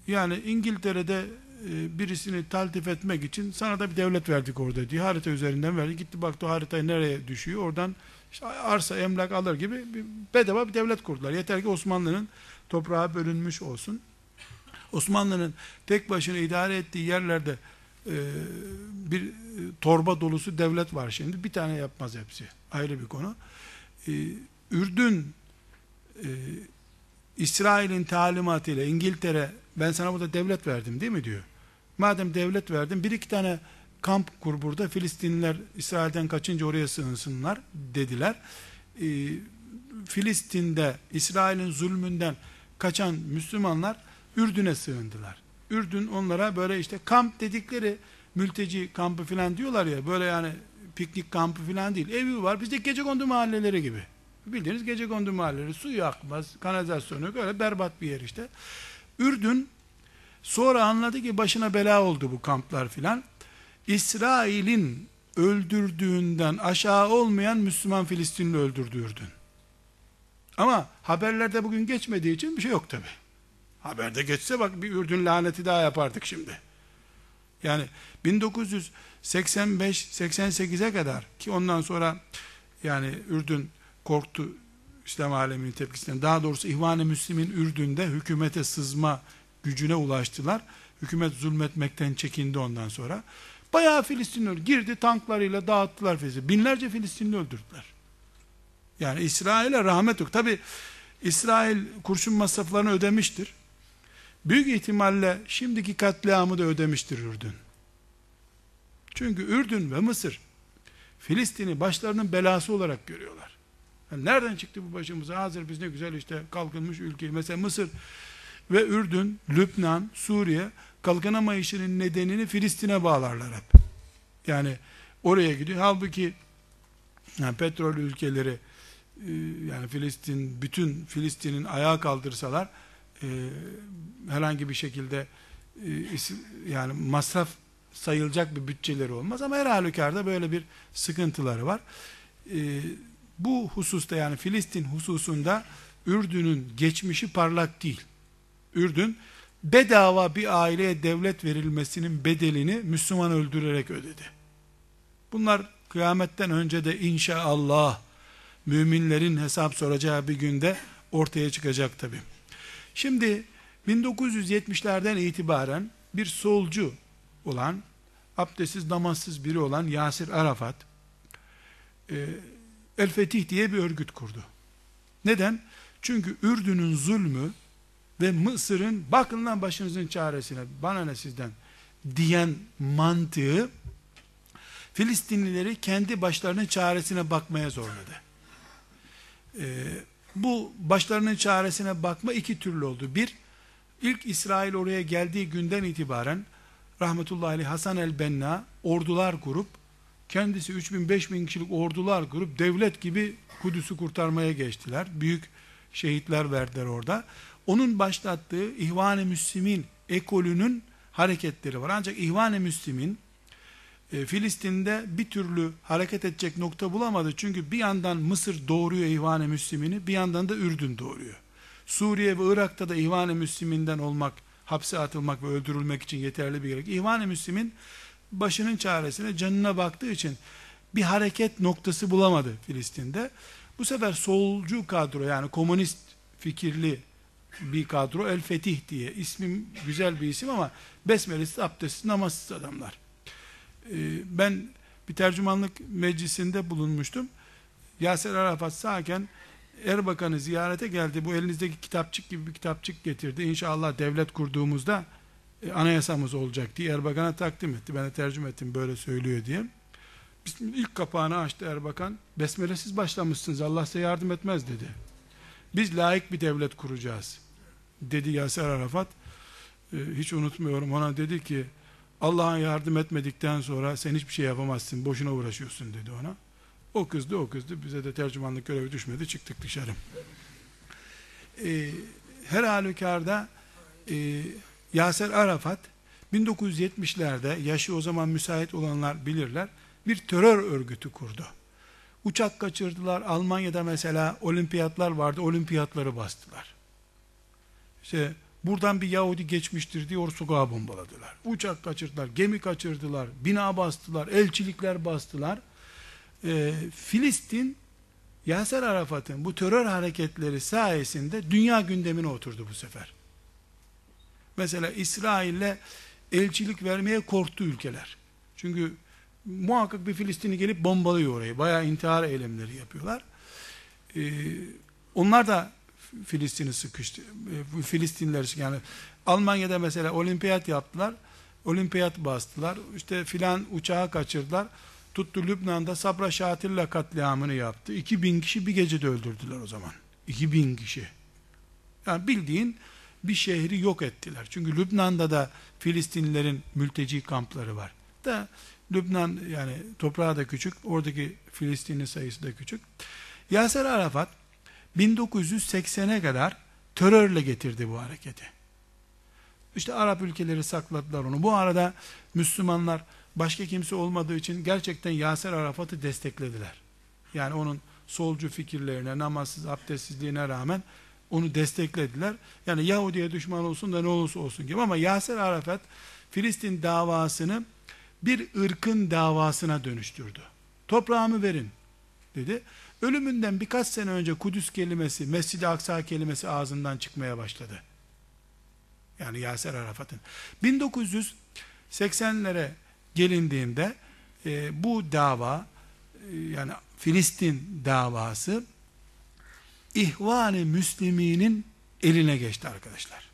Yani İngiltere'de e, birisini taltif etmek için sana da bir devlet verdik orada diye harita üzerinden verdi. Gitti baktı haritayı nereye düşüyor. Oradan işte arsa emlak alır gibi bir bedava bir devlet kurdular. Yeter ki Osmanlı'nın toprağı bölünmüş olsun. Osmanlı'nın tek başına idare ettiği yerlerde e, bir torba dolusu devlet var şimdi. Bir tane yapmaz hepsi. Ayrı bir konu. E, Ürdün e, İsrail'in talimatıyla İngiltere ben sana burada devlet verdim değil mi diyor. Madem devlet verdim bir iki tane kamp kur burada Filistinliler İsrail'den kaçınca oraya sığınsınlar dediler. E, Filistin'de İsrail'in zulmünden kaçan Müslümanlar Ürdün'e sığındılar. Ürdün onlara böyle işte kamp dedikleri mülteci kampı filan diyorlar ya böyle yani piknik kampı filan değil. Evi var bizde gece kondu mahalleleri gibi. Bildiğiniz gece kondu mahalleleri su akmaz, kanalizasyonu yok öyle berbat bir yer işte. Ürdün sonra anladı ki başına bela oldu bu kamplar filan. İsrail'in öldürdüğünden aşağı olmayan Müslüman Filistinli öldürdü Ürdün. Ama haberlerde bugün geçmediği için bir şey yok tabi. Haberde geçse bak bir Ürdün laneti daha yapardık şimdi. Yani 1985-88'e kadar ki ondan sonra yani Ürdün korktu İslam aleminin tepkisinden. Daha doğrusu İhvan-ı Müslim'in Ürdün'de hükümete sızma gücüne ulaştılar. Hükümet zulmetmekten çekindi ondan sonra. Bayağı Filistinli girdi tanklarıyla dağıttılar Filistin'i. Binlerce Filistinli öldürdüler. Yani İsrail'e rahmet yok. Tabi İsrail kurşun masraflarını ödemiştir. Büyük ihtimalle şimdiki katliamı da ödemiştir Ürdün. Çünkü Ürdün ve Mısır Filistin'i başlarının belası olarak görüyorlar. Yani nereden çıktı bu başımıza? Hazır biz ne güzel işte kalkınmış ülke. Mesela Mısır ve Ürdün, Lübnan, Suriye kalkınamayışının nedenini Filistin'e bağlarlar hep. Yani oraya gidiyor. Halbuki yani petrol ülkeleri e, yani Filistin bütün Filistin'in ayağa kaldırsalar e, herhangi bir şekilde e, yani masraf sayılacak bir bütçeleri olmaz ama her halükarda böyle bir sıkıntıları var. Bu hususta yani Filistin hususunda Ürdün'ün geçmişi parlak değil. Ürdün bedava bir aileye devlet verilmesinin bedelini Müslüman öldürerek ödedi. Bunlar kıyametten önce de inşallah müminlerin hesap soracağı bir günde ortaya çıkacak tabi. Şimdi 1970'lerden itibaren bir solcu olan, abdestsiz namazsız biri olan Yasir Arafat, e, El Fetih diye bir örgüt kurdu. Neden? Çünkü Ürdün'ün zulmü ve Mısır'ın bakın lan başınızın çaresine bana ne sizden diyen mantığı Filistinlileri kendi başlarının çaresine bakmaya zorladı. Ee, bu başlarının çaresine bakma iki türlü oldu. Bir, ilk İsrail oraya geldiği günden itibaren rahmetullahi aleyh Hasan el-Benna ordular kurup kendisi 3000-5000 kişilik ordular kurup devlet gibi Kudüs'ü kurtarmaya geçtiler. Büyük şehitler verdiler orada. Onun başlattığı İhvan-ı Müslim'in ekolünün hareketleri var. Ancak İhvan-ı Müslim'in e, Filistin'de bir türlü hareket edecek nokta bulamadı. Çünkü bir yandan Mısır doğuruyor İhvan-ı Müslim'ini, bir yandan da Ürdün doğuruyor. Suriye ve Irak'ta da İhvan-ı Müslim'inden olmak, hapse atılmak ve öldürülmek için yeterli bir gerek. İhvan-ı Müslim'in başının çaresine, canına baktığı için bir hareket noktası bulamadı Filistin'de. Bu sefer solcu kadro yani komünist fikirli bir kadro El Fetih diye ismim güzel bir isim ama besmelesiz abdestsiz namazsız adamlar. Ee, ben bir tercümanlık meclisinde bulunmuştum. Yasir Arafat sağken Erbakan'ı ziyarete geldi. Bu elinizdeki kitapçık gibi bir kitapçık getirdi. İnşallah devlet kurduğumuzda e, anayasamız olacak diye Erbakan'a takdim etti. Ben de tercüme ettim böyle söylüyor diye. Biz ilk kapağını açtı Erbakan. Besmelesiz başlamışsınız. Allah size yardım etmez dedi. Biz layık bir devlet kuracağız. Dedi Yasser Arafat. Ee, hiç unutmuyorum. Ona dedi ki Allah'a yardım etmedikten sonra sen hiçbir şey yapamazsın. Boşuna uğraşıyorsun dedi ona. O kızdı o kızdı. Bize de tercümanlık görevi düşmedi. Çıktık dışarı. Ee, her halükarda e, Yaser Arafat 1970'lerde yaşı o zaman müsait olanlar bilirler bir terör örgütü kurdu. Uçak kaçırdılar. Almanya'da mesela olimpiyatlar vardı. Olimpiyatları bastılar. İşte buradan bir Yahudi geçmiştir diye sokağa bombaladılar. Uçak kaçırdılar, gemi kaçırdılar, bina bastılar, elçilikler bastılar. Ee, Filistin Yaser Arafat'ın bu terör hareketleri sayesinde dünya gündemine oturdu bu sefer. Mesela İsrail'le elçilik vermeye korktu ülkeler. Çünkü muhakkak bir Filistinli gelip bombalıyor orayı. Bayağı intihar eylemleri yapıyorlar. Ee, onlar da Filistin'i sıkıştı. E, Filistinler yani Almanya'da mesela olimpiyat yaptılar. Olimpiyat bastılar. İşte filan uçağı kaçırdılar. Tuttu Lübnan'da Sabra Şatir'le katliamını yaptı. 2000 kişi bir gecede öldürdüler o zaman. 2000 kişi. Yani bildiğin bir şehri yok ettiler. Çünkü Lübnan'da da Filistinlilerin mülteci kampları var. Da Lübnan yani toprağı da küçük, oradaki Filistinli sayısı da küçük. Yaser Arafat 1980'e kadar terörle getirdi bu hareketi. İşte Arap ülkeleri sakladılar onu. Bu arada Müslümanlar başka kimse olmadığı için gerçekten Yaser Arafat'ı desteklediler. Yani onun solcu fikirlerine, namazsız, abdestsizliğine rağmen onu desteklediler. Yani Yahudi'ye düşman olsun da ne olursa olsun gibi ama Yaser Arafat Filistin davasını bir ırkın davasına dönüştürdü. Toprağımı verin dedi. Ölümünden birkaç sene önce Kudüs kelimesi, Mescid-i Aksa kelimesi ağzından çıkmaya başladı. Yani Yaser Arafat'ın. 1980'lere gelindiğinde e, bu dava e, yani Filistin davası İhvan-ı Müslümin'in eline geçti arkadaşlar.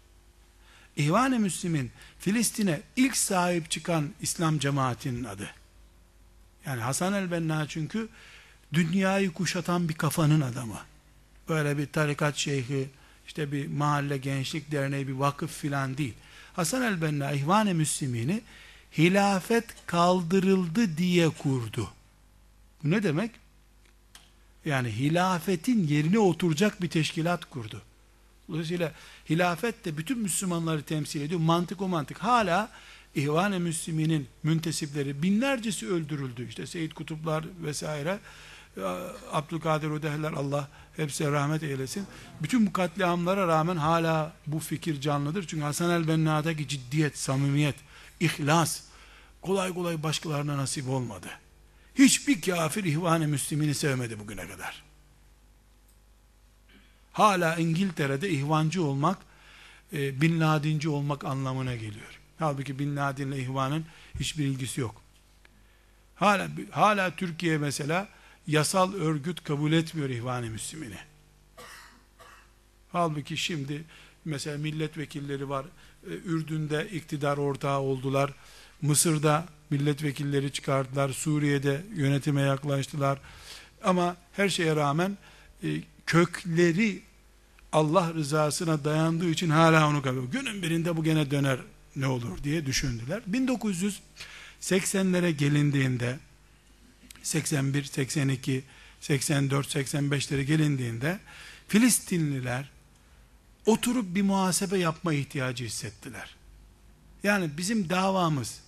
İhvan-ı Müslümin Filistin'e ilk sahip çıkan İslam cemaatinin adı. Yani Hasan el-Benna çünkü dünyayı kuşatan bir kafanın adamı. Böyle bir tarikat şeyhi, işte bir mahalle gençlik derneği, bir vakıf filan değil. Hasan el-Benna İhvan-ı Müslümini hilafet kaldırıldı diye kurdu. Bu ne demek? Yani hilafetin yerine oturacak bir teşkilat kurdu. Dolayısıyla hilafet de bütün Müslümanları temsil ediyor. Mantık o mantık. Hala İhvan-ı Müslümin'in müntesipleri binlercesi öldürüldü. İşte Seyyid Kutuplar vesaire. Abdülkadir Ödehler Allah hepsine rahmet eylesin. Bütün bu katliamlara rağmen hala bu fikir canlıdır. Çünkü Hasan el-Benna'daki ciddiyet, samimiyet, ihlas kolay kolay başkalarına nasip olmadı. Hiçbir kafir ihvan-ı müslimini sevmedi bugüne kadar. Hala İngiltere'de ihvancı olmak, e, Bin Ladinci olmak anlamına geliyor. Halbuki Bin Laden'le ihvanın hiçbir ilgisi yok. Hala, hala Türkiye mesela yasal örgüt kabul etmiyor ihvan-ı müslimini. Halbuki şimdi mesela milletvekilleri var. E, Ürdün'de iktidar ortağı oldular. Mısır'da milletvekilleri çıkardılar. Suriye'de yönetime yaklaştılar. Ama her şeye rağmen e, kökleri Allah rızasına dayandığı için hala onu kabul Günün birinde bu gene döner ne olur diye düşündüler. 1980'lere gelindiğinde 81, 82, 84, 85'lere gelindiğinde Filistinliler oturup bir muhasebe yapma ihtiyacı hissettiler. Yani bizim davamız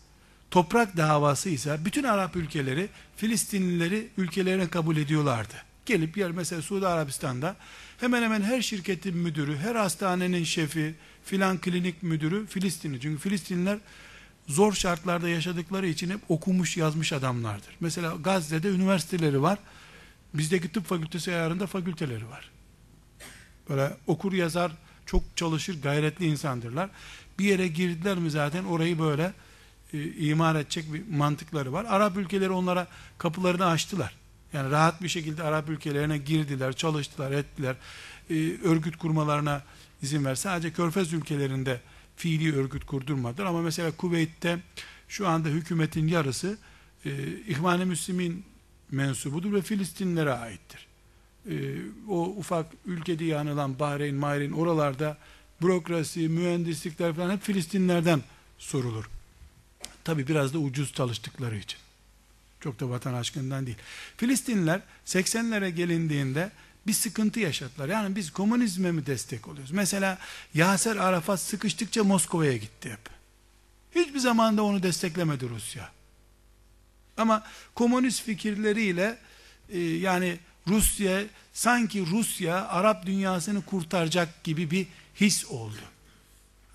toprak davası ise bütün Arap ülkeleri Filistinlileri ülkelerine kabul ediyorlardı. Gelip yer mesela Suudi Arabistan'da hemen hemen her şirketin müdürü, her hastanenin şefi, filan klinik müdürü Filistinli. Çünkü Filistinliler zor şartlarda yaşadıkları için hep okumuş yazmış adamlardır. Mesela Gazze'de üniversiteleri var. Bizdeki tıp fakültesi ayarında fakülteleri var. Böyle okur yazar, çok çalışır, gayretli insandırlar. Bir yere girdiler mi zaten orayı böyle e, imar edecek bir mantıkları var. Arap ülkeleri onlara kapılarını açtılar. Yani rahat bir şekilde Arap ülkelerine girdiler, çalıştılar, ettiler. Ee, örgüt kurmalarına izin ver. Sadece Körfez ülkelerinde fiili örgüt kurdurmadılar. Ama mesela Kuveyt'te şu anda hükümetin yarısı e, İhvan-ı Müslim'in mensubudur ve Filistinlere aittir. E, o ufak ülke diye anılan Bahreyn, Mahreyn oralarda bürokrasi, mühendislikler falan hep Filistinlerden sorulur. Tabi biraz da ucuz çalıştıkları için. Çok da vatan aşkından değil. Filistinliler 80'lere gelindiğinde bir sıkıntı yaşadılar. Yani biz komünizme mi destek oluyoruz? Mesela Yaser Arafat sıkıştıkça Moskova'ya gitti hep. Hiçbir zamanda onu desteklemedi Rusya. Ama komünist fikirleriyle e, yani Rusya sanki Rusya Arap dünyasını kurtaracak gibi bir his oldu.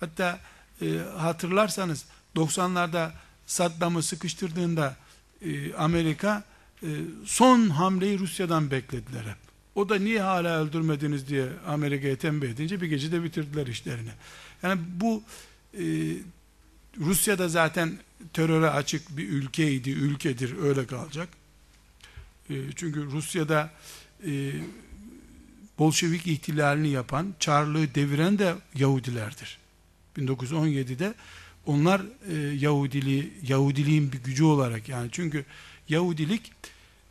Hatta e, hatırlarsanız 90'larda Saddam'ı sıkıştırdığında e, Amerika e, son hamleyi Rusya'dan beklediler hep. O da niye hala öldürmediniz diye Amerika'ya tembih edince bir gecede bitirdiler işlerini. Yani bu e, Rusya'da zaten teröre açık bir ülkeydi, ülkedir, öyle kalacak. E, çünkü Rusya'da e, Bolşevik ihtilalini yapan, Çarlığı deviren de Yahudilerdir. 1917'de onlar e, Yahudiliği, Yahudiliğin bir gücü olarak yani çünkü Yahudilik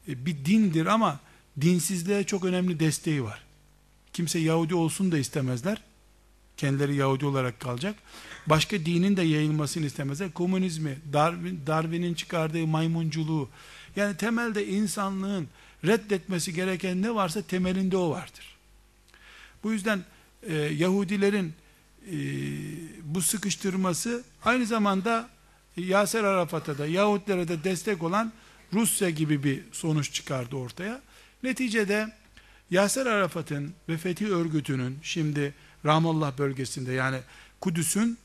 e, bir dindir ama dinsizliğe çok önemli desteği var. Kimse Yahudi olsun da istemezler. Kendileri Yahudi olarak kalacak. Başka dinin de yayılmasını istemezler. Komünizmi, Darwin, Darwin'in çıkardığı maymunculuğu, yani temelde insanlığın reddetmesi gereken ne varsa temelinde o vardır. Bu yüzden e, Yahudilerin e, bu sıkıştırması aynı zamanda Yaser Arafat'a da Yahudilere de destek olan Rusya gibi bir sonuç çıkardı ortaya. Neticede Yaser Arafat'ın ve Fethi Örgütü'nün şimdi Ramallah bölgesinde yani Kudüs'ün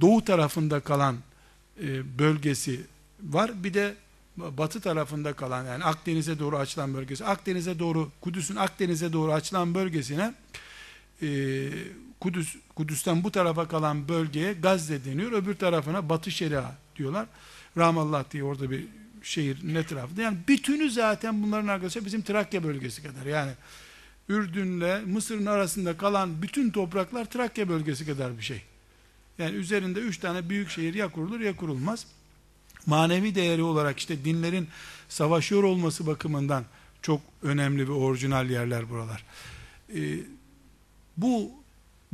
doğu tarafında kalan e, bölgesi var. Bir de batı tarafında kalan yani Akdeniz'e doğru açılan bölgesi. Akdeniz'e doğru Kudüs'ün Akdeniz'e doğru açılan bölgesine e, Kudüs Kudüs'ten bu tarafa kalan bölgeye Gazze deniyor. Öbür tarafına Batı Şeria diyorlar. Ramallah diye orada bir şehir ne tarafında. Yani bütünü zaten bunların arkadaşlar bizim Trakya bölgesi kadar. Yani Ürdün'le Mısır'ın arasında kalan bütün topraklar Trakya bölgesi kadar bir şey. Yani üzerinde üç tane büyük şehir ya kurulur ya kurulmaz. Manevi değeri olarak işte dinlerin savaşıyor olması bakımından çok önemli ve orijinal yerler buralar. Ee, bu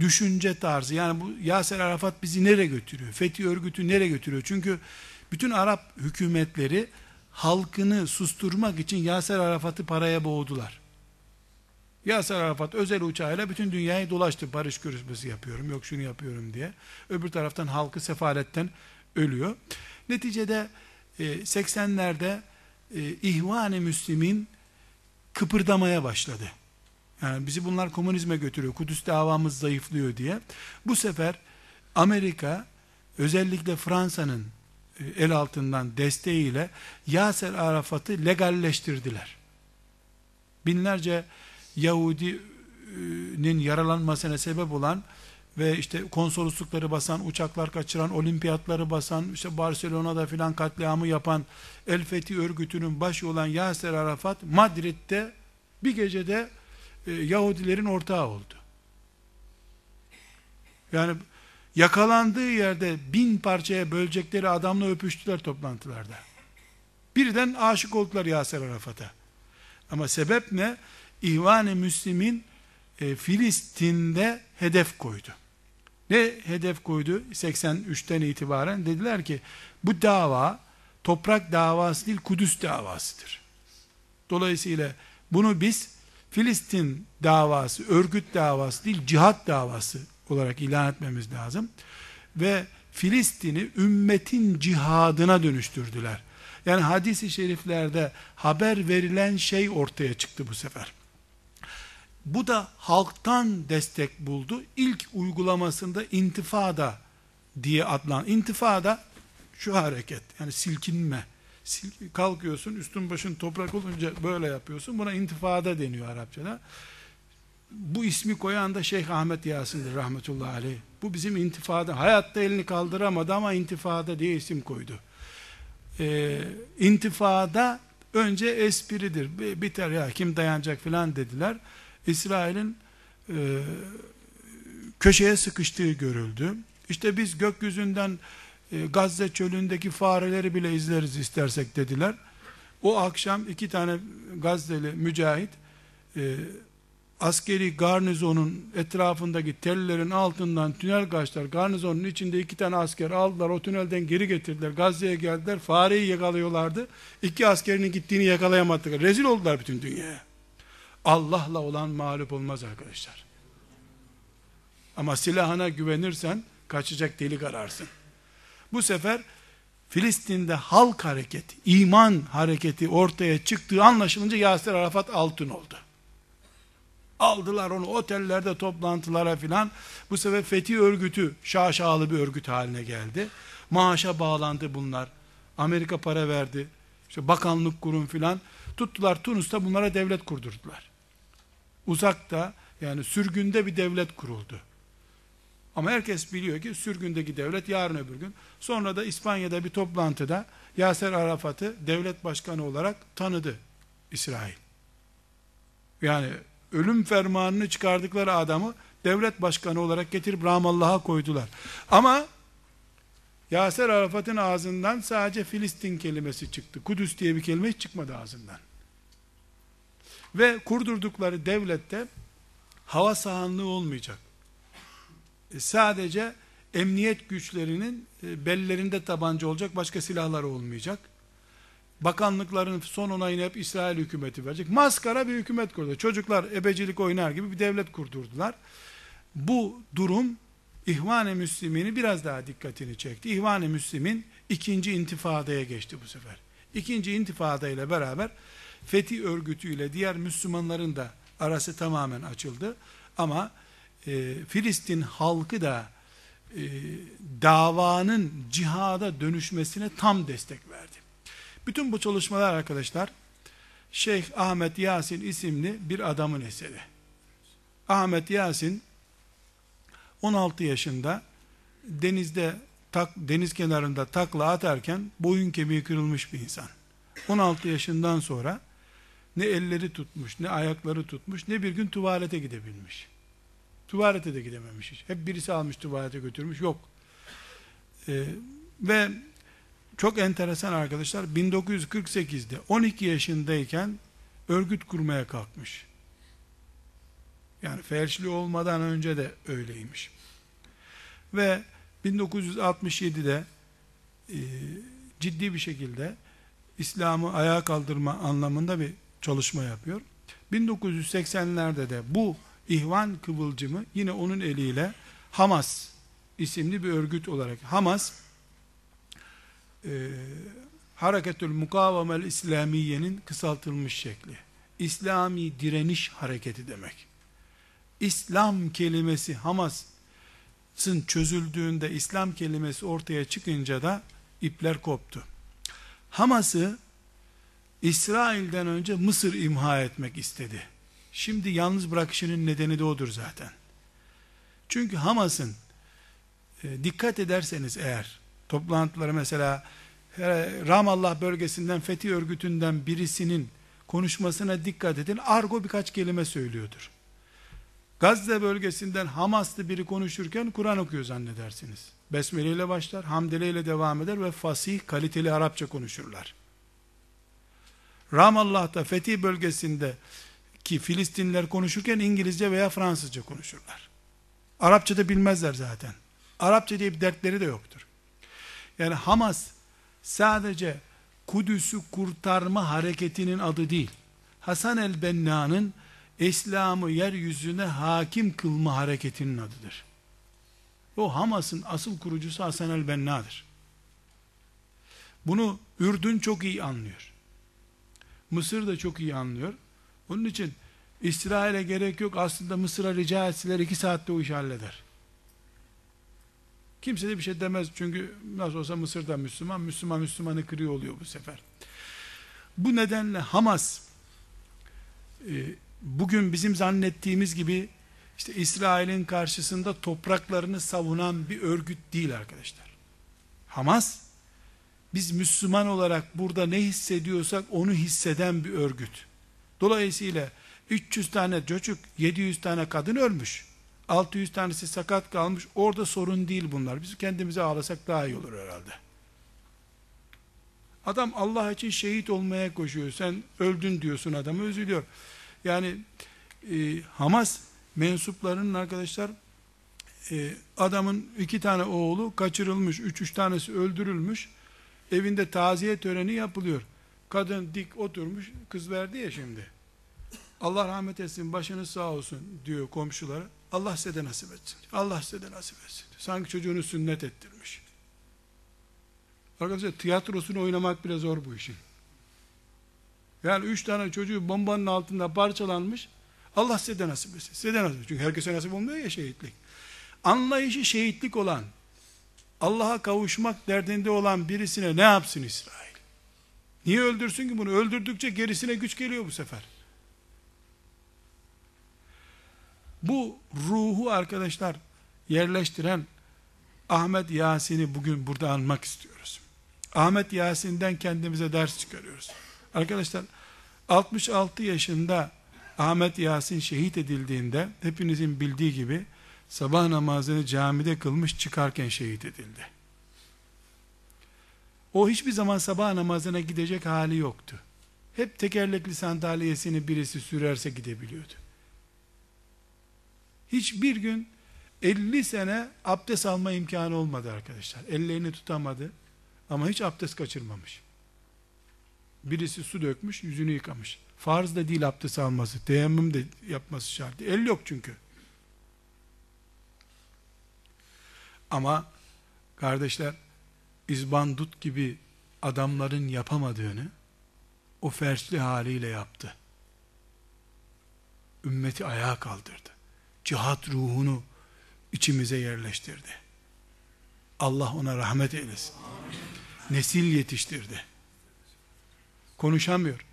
düşünce tarzı yani bu Yaser Arafat bizi nereye götürüyor? Fethi örgütü nereye götürüyor? Çünkü bütün Arap hükümetleri halkını susturmak için Yaser Arafat'ı paraya boğdular. Yaser Arafat özel uçağıyla bütün dünyayı dolaştı. Barış görüşmesi yapıyorum, yok şunu yapıyorum diye. Öbür taraftan halkı sefaletten ölüyor. Neticede 80'lerde e, e, İhvan-ı Müslim'in kıpırdamaya başladı. Yani bizi bunlar komünizme götürüyor. Kudüs davamız zayıflıyor diye. Bu sefer Amerika özellikle Fransa'nın el altından desteğiyle Yaser Arafat'ı legalleştirdiler. Binlerce Yahudinin yaralanmasına sebep olan ve işte konsoloslukları basan, uçaklar kaçıran, olimpiyatları basan, işte Barcelona'da filan katliamı yapan El Fethi örgütünün başı olan Yaser Arafat Madrid'de bir gecede e, Yahudilerin ortağı oldu. Yani yakalandığı yerde bin parçaya bölecekleri adamla öpüştüler toplantılarda. Birden aşık oldular Yaser Arafat'a. Ama sebep ne? İhvan-ı Müslim'in e, Filistin'de hedef koydu. Ne hedef koydu? 83'ten itibaren dediler ki bu dava toprak davası değil Kudüs davasıdır. Dolayısıyla bunu biz Filistin davası, örgüt davası değil cihat davası olarak ilan etmemiz lazım. Ve Filistin'i ümmetin cihadına dönüştürdüler. Yani hadis-i şeriflerde haber verilen şey ortaya çıktı bu sefer. Bu da halktan destek buldu. İlk uygulamasında intifada diye adlan. İntifada şu hareket yani silkinme. Sil, kalkıyorsun üstün başın toprak olunca böyle yapıyorsun. Buna intifada deniyor Arapçada. Bu ismi koyan da Şeyh Ahmet Yasin'dir rahmetullahi aleyh. Bu bizim intifada. Hayatta elini kaldıramadı ama intifada diye isim koydu. Ee, intifada Önce espridir. Biter ya kim dayanacak filan dediler. İsrail'in e, köşeye sıkıştığı görüldü. İşte biz gökyüzünden e, Gazze çölündeki fareleri bile izleriz istersek dediler. O akşam iki tane Gazze'li mücahit e, askeri garnizonun etrafındaki tellerin altından tünel kaçtılar. Garnizonun içinde iki tane asker aldılar. O tünelden geri getirdiler. Gazze'ye geldiler. Fareyi yakalıyorlardı. İki askerinin gittiğini yakalayamadılar. Rezil oldular bütün dünyaya. Allah'la olan mağlup olmaz arkadaşlar. Ama silahına güvenirsen kaçacak delik ararsın. Bu sefer Filistin'de halk hareketi, iman hareketi ortaya çıktığı anlaşılınca Yasir Arafat altın oldu. Aldılar onu otellerde toplantılara filan. Bu sefer Fethi örgütü şaşalı bir örgüt haline geldi. Maaşa bağlandı bunlar. Amerika para verdi. İşte bakanlık kurum filan. Tuttular Tunus'ta bunlara devlet kurdurdular. Uzakta yani sürgünde bir devlet kuruldu. Ama herkes biliyor ki sürgündeki devlet yarın öbür gün. Sonra da İspanya'da bir toplantıda Yaser Arafat'ı devlet başkanı olarak tanıdı İsrail. Yani ölüm fermanını çıkardıkları adamı devlet başkanı olarak getirip Ramallah'a koydular. Ama Yaser Arafat'ın ağzından sadece Filistin kelimesi çıktı. Kudüs diye bir kelime hiç çıkmadı ağzından. Ve kurdurdukları devlette hava sahanlığı olmayacak. E, sadece emniyet güçlerinin e, bellerinde tabanca olacak, başka silahları olmayacak. Bakanlıkların son onayını hep İsrail hükümeti verecek. Maskara bir hükümet kurdu. Çocuklar ebecilik oynar gibi bir devlet kurdurdular. Bu durum İhvan-ı Müslim'ini biraz daha dikkatini çekti. İhvan-ı Müslim'in ikinci intifadaya geçti bu sefer. İkinci intifada ile beraber Fethi örgütüyle diğer Müslümanların da arası tamamen açıldı. Ama e, Filistin halkı da e, davanın cihada dönüşmesine tam destek verdi. Bütün bu çalışmalar arkadaşlar Şeyh Ahmet Yasin isimli bir adamın eseri. Ahmet Yasin 16 yaşında denizde tak, deniz kenarında takla atarken boyun kemiği kırılmış bir insan. 16 yaşından sonra ne elleri tutmuş, ne ayakları tutmuş, ne bir gün tuvalete gidebilmiş. Tuvalete de gidememiş hiç. Hep birisi almış tuvalete götürmüş. Yok. Ee, ve çok enteresan arkadaşlar 1948'de 12 yaşındayken örgüt kurmaya kalkmış. Yani felçli olmadan önce de öyleymiş. Ve 1967'de e, ciddi bir şekilde İslam'ı ayağa kaldırma anlamında bir çalışma yapıyor. 1980'lerde de bu İhvan kıvılcımı yine onun eliyle Hamas isimli bir örgüt olarak Hamas e, Hareketül Mukavamel İslamiye'nin kısaltılmış şekli. İslami direniş hareketi demek. İslam kelimesi Hamas'ın çözüldüğünde İslam kelimesi ortaya çıkınca da ipler koptu. Hamas'ı İsrail'den önce Mısır imha etmek istedi. Şimdi yalnız bırakışının nedeni de odur zaten. Çünkü Hamas'ın e, dikkat ederseniz eğer toplantıları mesela e, Ramallah bölgesinden Fethi örgütünden birisinin konuşmasına dikkat edin. Argo birkaç kelime söylüyordur. Gazze bölgesinden Hamaslı biri konuşurken Kur'an okuyor zannedersiniz. Besmele ile başlar, hamdele ile devam eder ve fasih, kaliteli Arapça konuşurlar. Ramallah'ta Fethi bölgesinde ki Filistinliler konuşurken İngilizce veya Fransızca konuşurlar. Arapça da bilmezler zaten. Arapça diye bir dertleri de yoktur. Yani Hamas sadece Kudüs'ü kurtarma hareketinin adı değil. Hasan el-Benna'nın İslam'ı yeryüzüne hakim kılma hareketinin adıdır. O Hamas'ın asıl kurucusu Hasan el-Benna'dır. Bunu Ürdün çok iyi anlıyor. Mısır da çok iyi anlıyor. Onun için İsrail'e gerek yok. Aslında Mısır'a rica etseler iki saatte o işi halleder. Kimse de bir şey demez. Çünkü nasıl olsa Mısır'da Müslüman, Müslüman Müslümanı kırıyor oluyor bu sefer. Bu nedenle Hamas e, bugün bizim zannettiğimiz gibi işte İsrail'in karşısında topraklarını savunan bir örgüt değil arkadaşlar. Hamas Biz Müslüman olarak burada ne hissediyorsak onu hisseden bir örgüt. Dolayısıyla 300 tane çocuk, 700 tane kadın ölmüş. 600 tanesi sakat kalmış. Orada sorun değil bunlar. Biz kendimize ağlasak daha iyi olur herhalde. Adam Allah için şehit olmaya koşuyor. Sen öldün diyorsun adamı üzülüyor. Yani e, Hamas mensuplarının arkadaşlar e, adamın iki tane oğlu kaçırılmış, üç üç tanesi öldürülmüş. Evinde taziye töreni yapılıyor. Kadın dik oturmuş, kız verdi ya şimdi. Allah rahmet etsin, başınız sağ olsun diyor komşulara. Allah size de nasip etsin. Allah size de nasip etsin. Sanki çocuğunu sünnet ettirmiş. Arkadaşlar tiyatrosunu oynamak bile zor bu işin. Yani üç tane çocuğu bombanın altında parçalanmış. Allah size de nasip etsin. Size de nasip etsin. Çünkü herkese nasip olmuyor ya şehitlik. Anlayışı şehitlik olan, Allah'a kavuşmak derdinde olan birisine ne yapsın İsrail? Niye öldürsün ki bunu? Öldürdükçe gerisine güç geliyor bu sefer. Bu ruhu arkadaşlar yerleştiren Ahmet Yasin'i bugün burada anmak istiyoruz. Ahmet Yasin'den kendimize ders çıkarıyoruz. Arkadaşlar 66 yaşında Ahmet Yasin şehit edildiğinde hepinizin bildiği gibi sabah namazını camide kılmış çıkarken şehit edildi. O hiçbir zaman sabah namazına gidecek hali yoktu. Hep tekerlekli sandalyesini birisi sürerse gidebiliyordu. Hiçbir gün 50 sene abdest alma imkanı olmadı arkadaşlar. Ellerini tutamadı ama hiç abdest kaçırmamış. Birisi su dökmüş, yüzünü yıkamış. Farz da değil abdest alması, teyemmüm de yapması şart. El yok çünkü. Ama kardeşler İzbandut gibi adamların yapamadığını o fersli haliyle yaptı. Ümmeti ayağa kaldırdı. Cihat ruhunu içimize yerleştirdi. Allah ona rahmet eylesin. Nesil yetiştirdi. Konuşamıyor.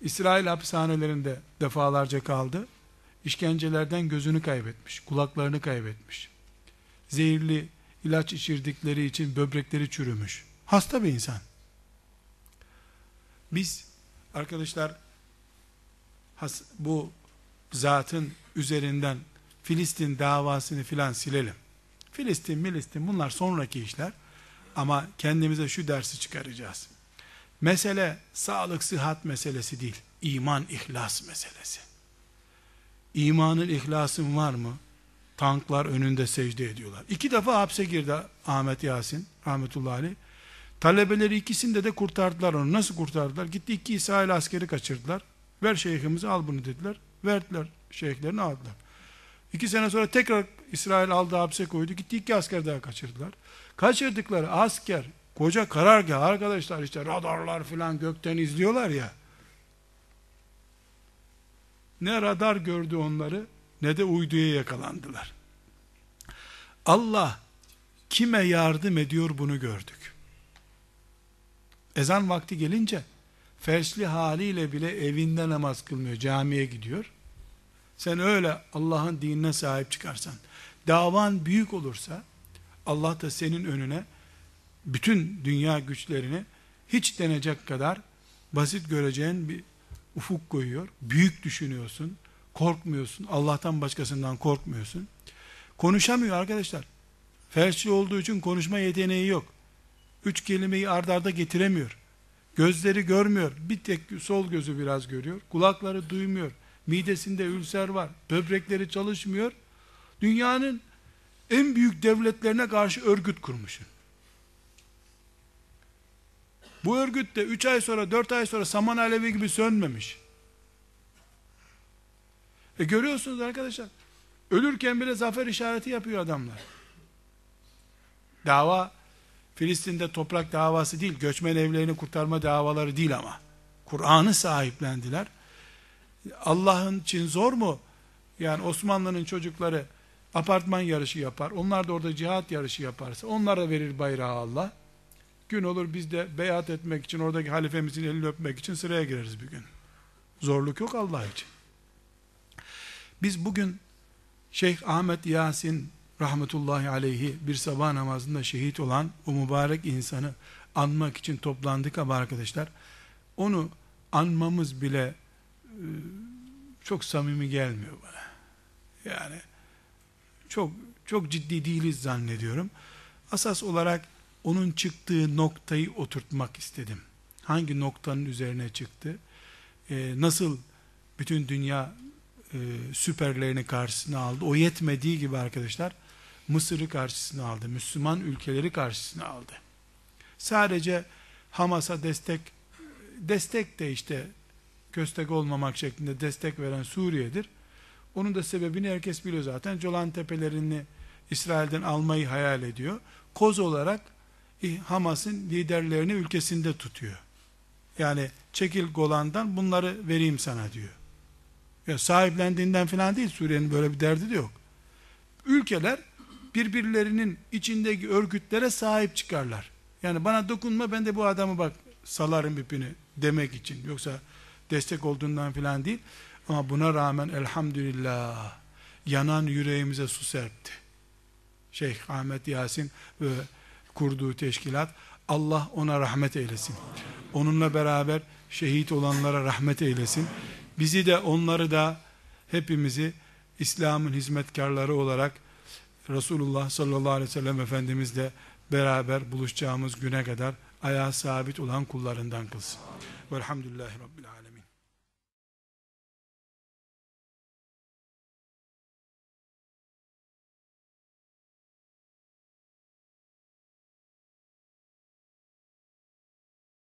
İsrail hapishanelerinde defalarca kaldı. İşkencelerden gözünü kaybetmiş, kulaklarını kaybetmiş. Zehirli ilaç içirdikleri için böbrekleri çürümüş. Hasta bir insan. Biz arkadaşlar bu zatın üzerinden Filistin davasını filan silelim. Filistin, Milistin bunlar sonraki işler. Ama kendimize şu dersi çıkaracağız. Mesele sağlık, sıhhat meselesi değil. İman, ihlas meselesi. İmanın, ihlasın var mı? Tanklar önünde secde ediyorlar. İki defa hapse girdi Ahmet Yasin, rahmetullahi aleyh. Talebeleri ikisinde de kurtardılar onu. Nasıl kurtardılar? Gitti iki İsrail askeri kaçırdılar. Ver şeyhimizi al bunu dediler. Verdiler şeyhlerini aldılar. İki sene sonra tekrar İsrail aldı hapse koydu. Gitti iki asker daha kaçırdılar. Kaçırdıkları asker, koca karargah arkadaşlar işte radarlar filan gökten izliyorlar ya. Ne radar gördü onları ne de uyduya yakalandılar. Allah kime yardım ediyor bunu gördük. Ezan vakti gelince fersli haliyle bile evinde namaz kılmıyor, camiye gidiyor. Sen öyle Allah'ın dinine sahip çıkarsan, davan büyük olursa, Allah da senin önüne bütün dünya güçlerini hiç denecek kadar basit göreceğin bir ufuk koyuyor. Büyük düşünüyorsun, korkmuyorsun, Allah'tan başkasından korkmuyorsun. Konuşamıyor arkadaşlar. Felçli olduğu için konuşma yeteneği yok. Üç kelimeyi ardarda arda getiremiyor. Gözleri görmüyor. Bir tek sol gözü biraz görüyor. Kulakları duymuyor. Midesinde ülser var. Böbrekleri çalışmıyor. Dünyanın en büyük devletlerine karşı örgüt kurmuşsun. Bu örgüt de 3 ay sonra 4 ay sonra saman alevi gibi sönmemiş. E görüyorsunuz arkadaşlar. Ölürken bile zafer işareti yapıyor adamlar. Dava Filistin'de toprak davası değil, göçmen evlerini kurtarma davaları değil ama. Kur'an'ı sahiplendiler. Allah'ın için zor mu? Yani Osmanlı'nın çocukları apartman yarışı yapar. Onlar da orada cihat yarışı yaparsa onlara verir bayrağı Allah. Gün olur biz de beyat etmek için oradaki halifemizin elini öpmek için sıraya gireriz bir gün. Zorluk yok Allah için. Biz bugün Şeyh Ahmet Yasin rahmetullahi aleyhi bir sabah namazında şehit olan o mübarek insanı anmak için toplandık ama arkadaşlar onu anmamız bile çok samimi gelmiyor bana. Yani çok çok ciddi değiliz zannediyorum. Asas olarak onun çıktığı noktayı oturtmak istedim. Hangi noktanın üzerine çıktı? Ee, nasıl bütün dünya e, süperlerini karşısına aldı? O yetmediği gibi arkadaşlar Mısır'ı karşısına aldı. Müslüman ülkeleri karşısına aldı. Sadece Hamas'a destek destek de işte köstek olmamak şeklinde destek veren Suriye'dir. Onun da sebebini herkes biliyor zaten. Colan tepelerini İsrail'den almayı hayal ediyor. Koz olarak Hamas'ın liderlerini ülkesinde tutuyor. Yani çekil Golan'dan bunları vereyim sana diyor. Ya sahiplendiğinden falan değil Suriye'nin böyle bir derdi de yok. Ülkeler birbirlerinin içindeki örgütlere sahip çıkarlar. Yani bana dokunma ben de bu adamı bak salarım ipini demek için. Yoksa destek olduğundan falan değil. Ama buna rağmen elhamdülillah yanan yüreğimize su serpti. Şeyh Ahmet Yasin ve kurduğu teşkilat Allah ona rahmet eylesin. Onunla beraber şehit olanlara rahmet eylesin. Bizi de onları da hepimizi İslam'ın hizmetkarları olarak Resulullah sallallahu aleyhi ve sellem Efendimizle beraber buluşacağımız güne kadar ayağa sabit olan kullarından kılsın. Velhamdülillahi Rabbil.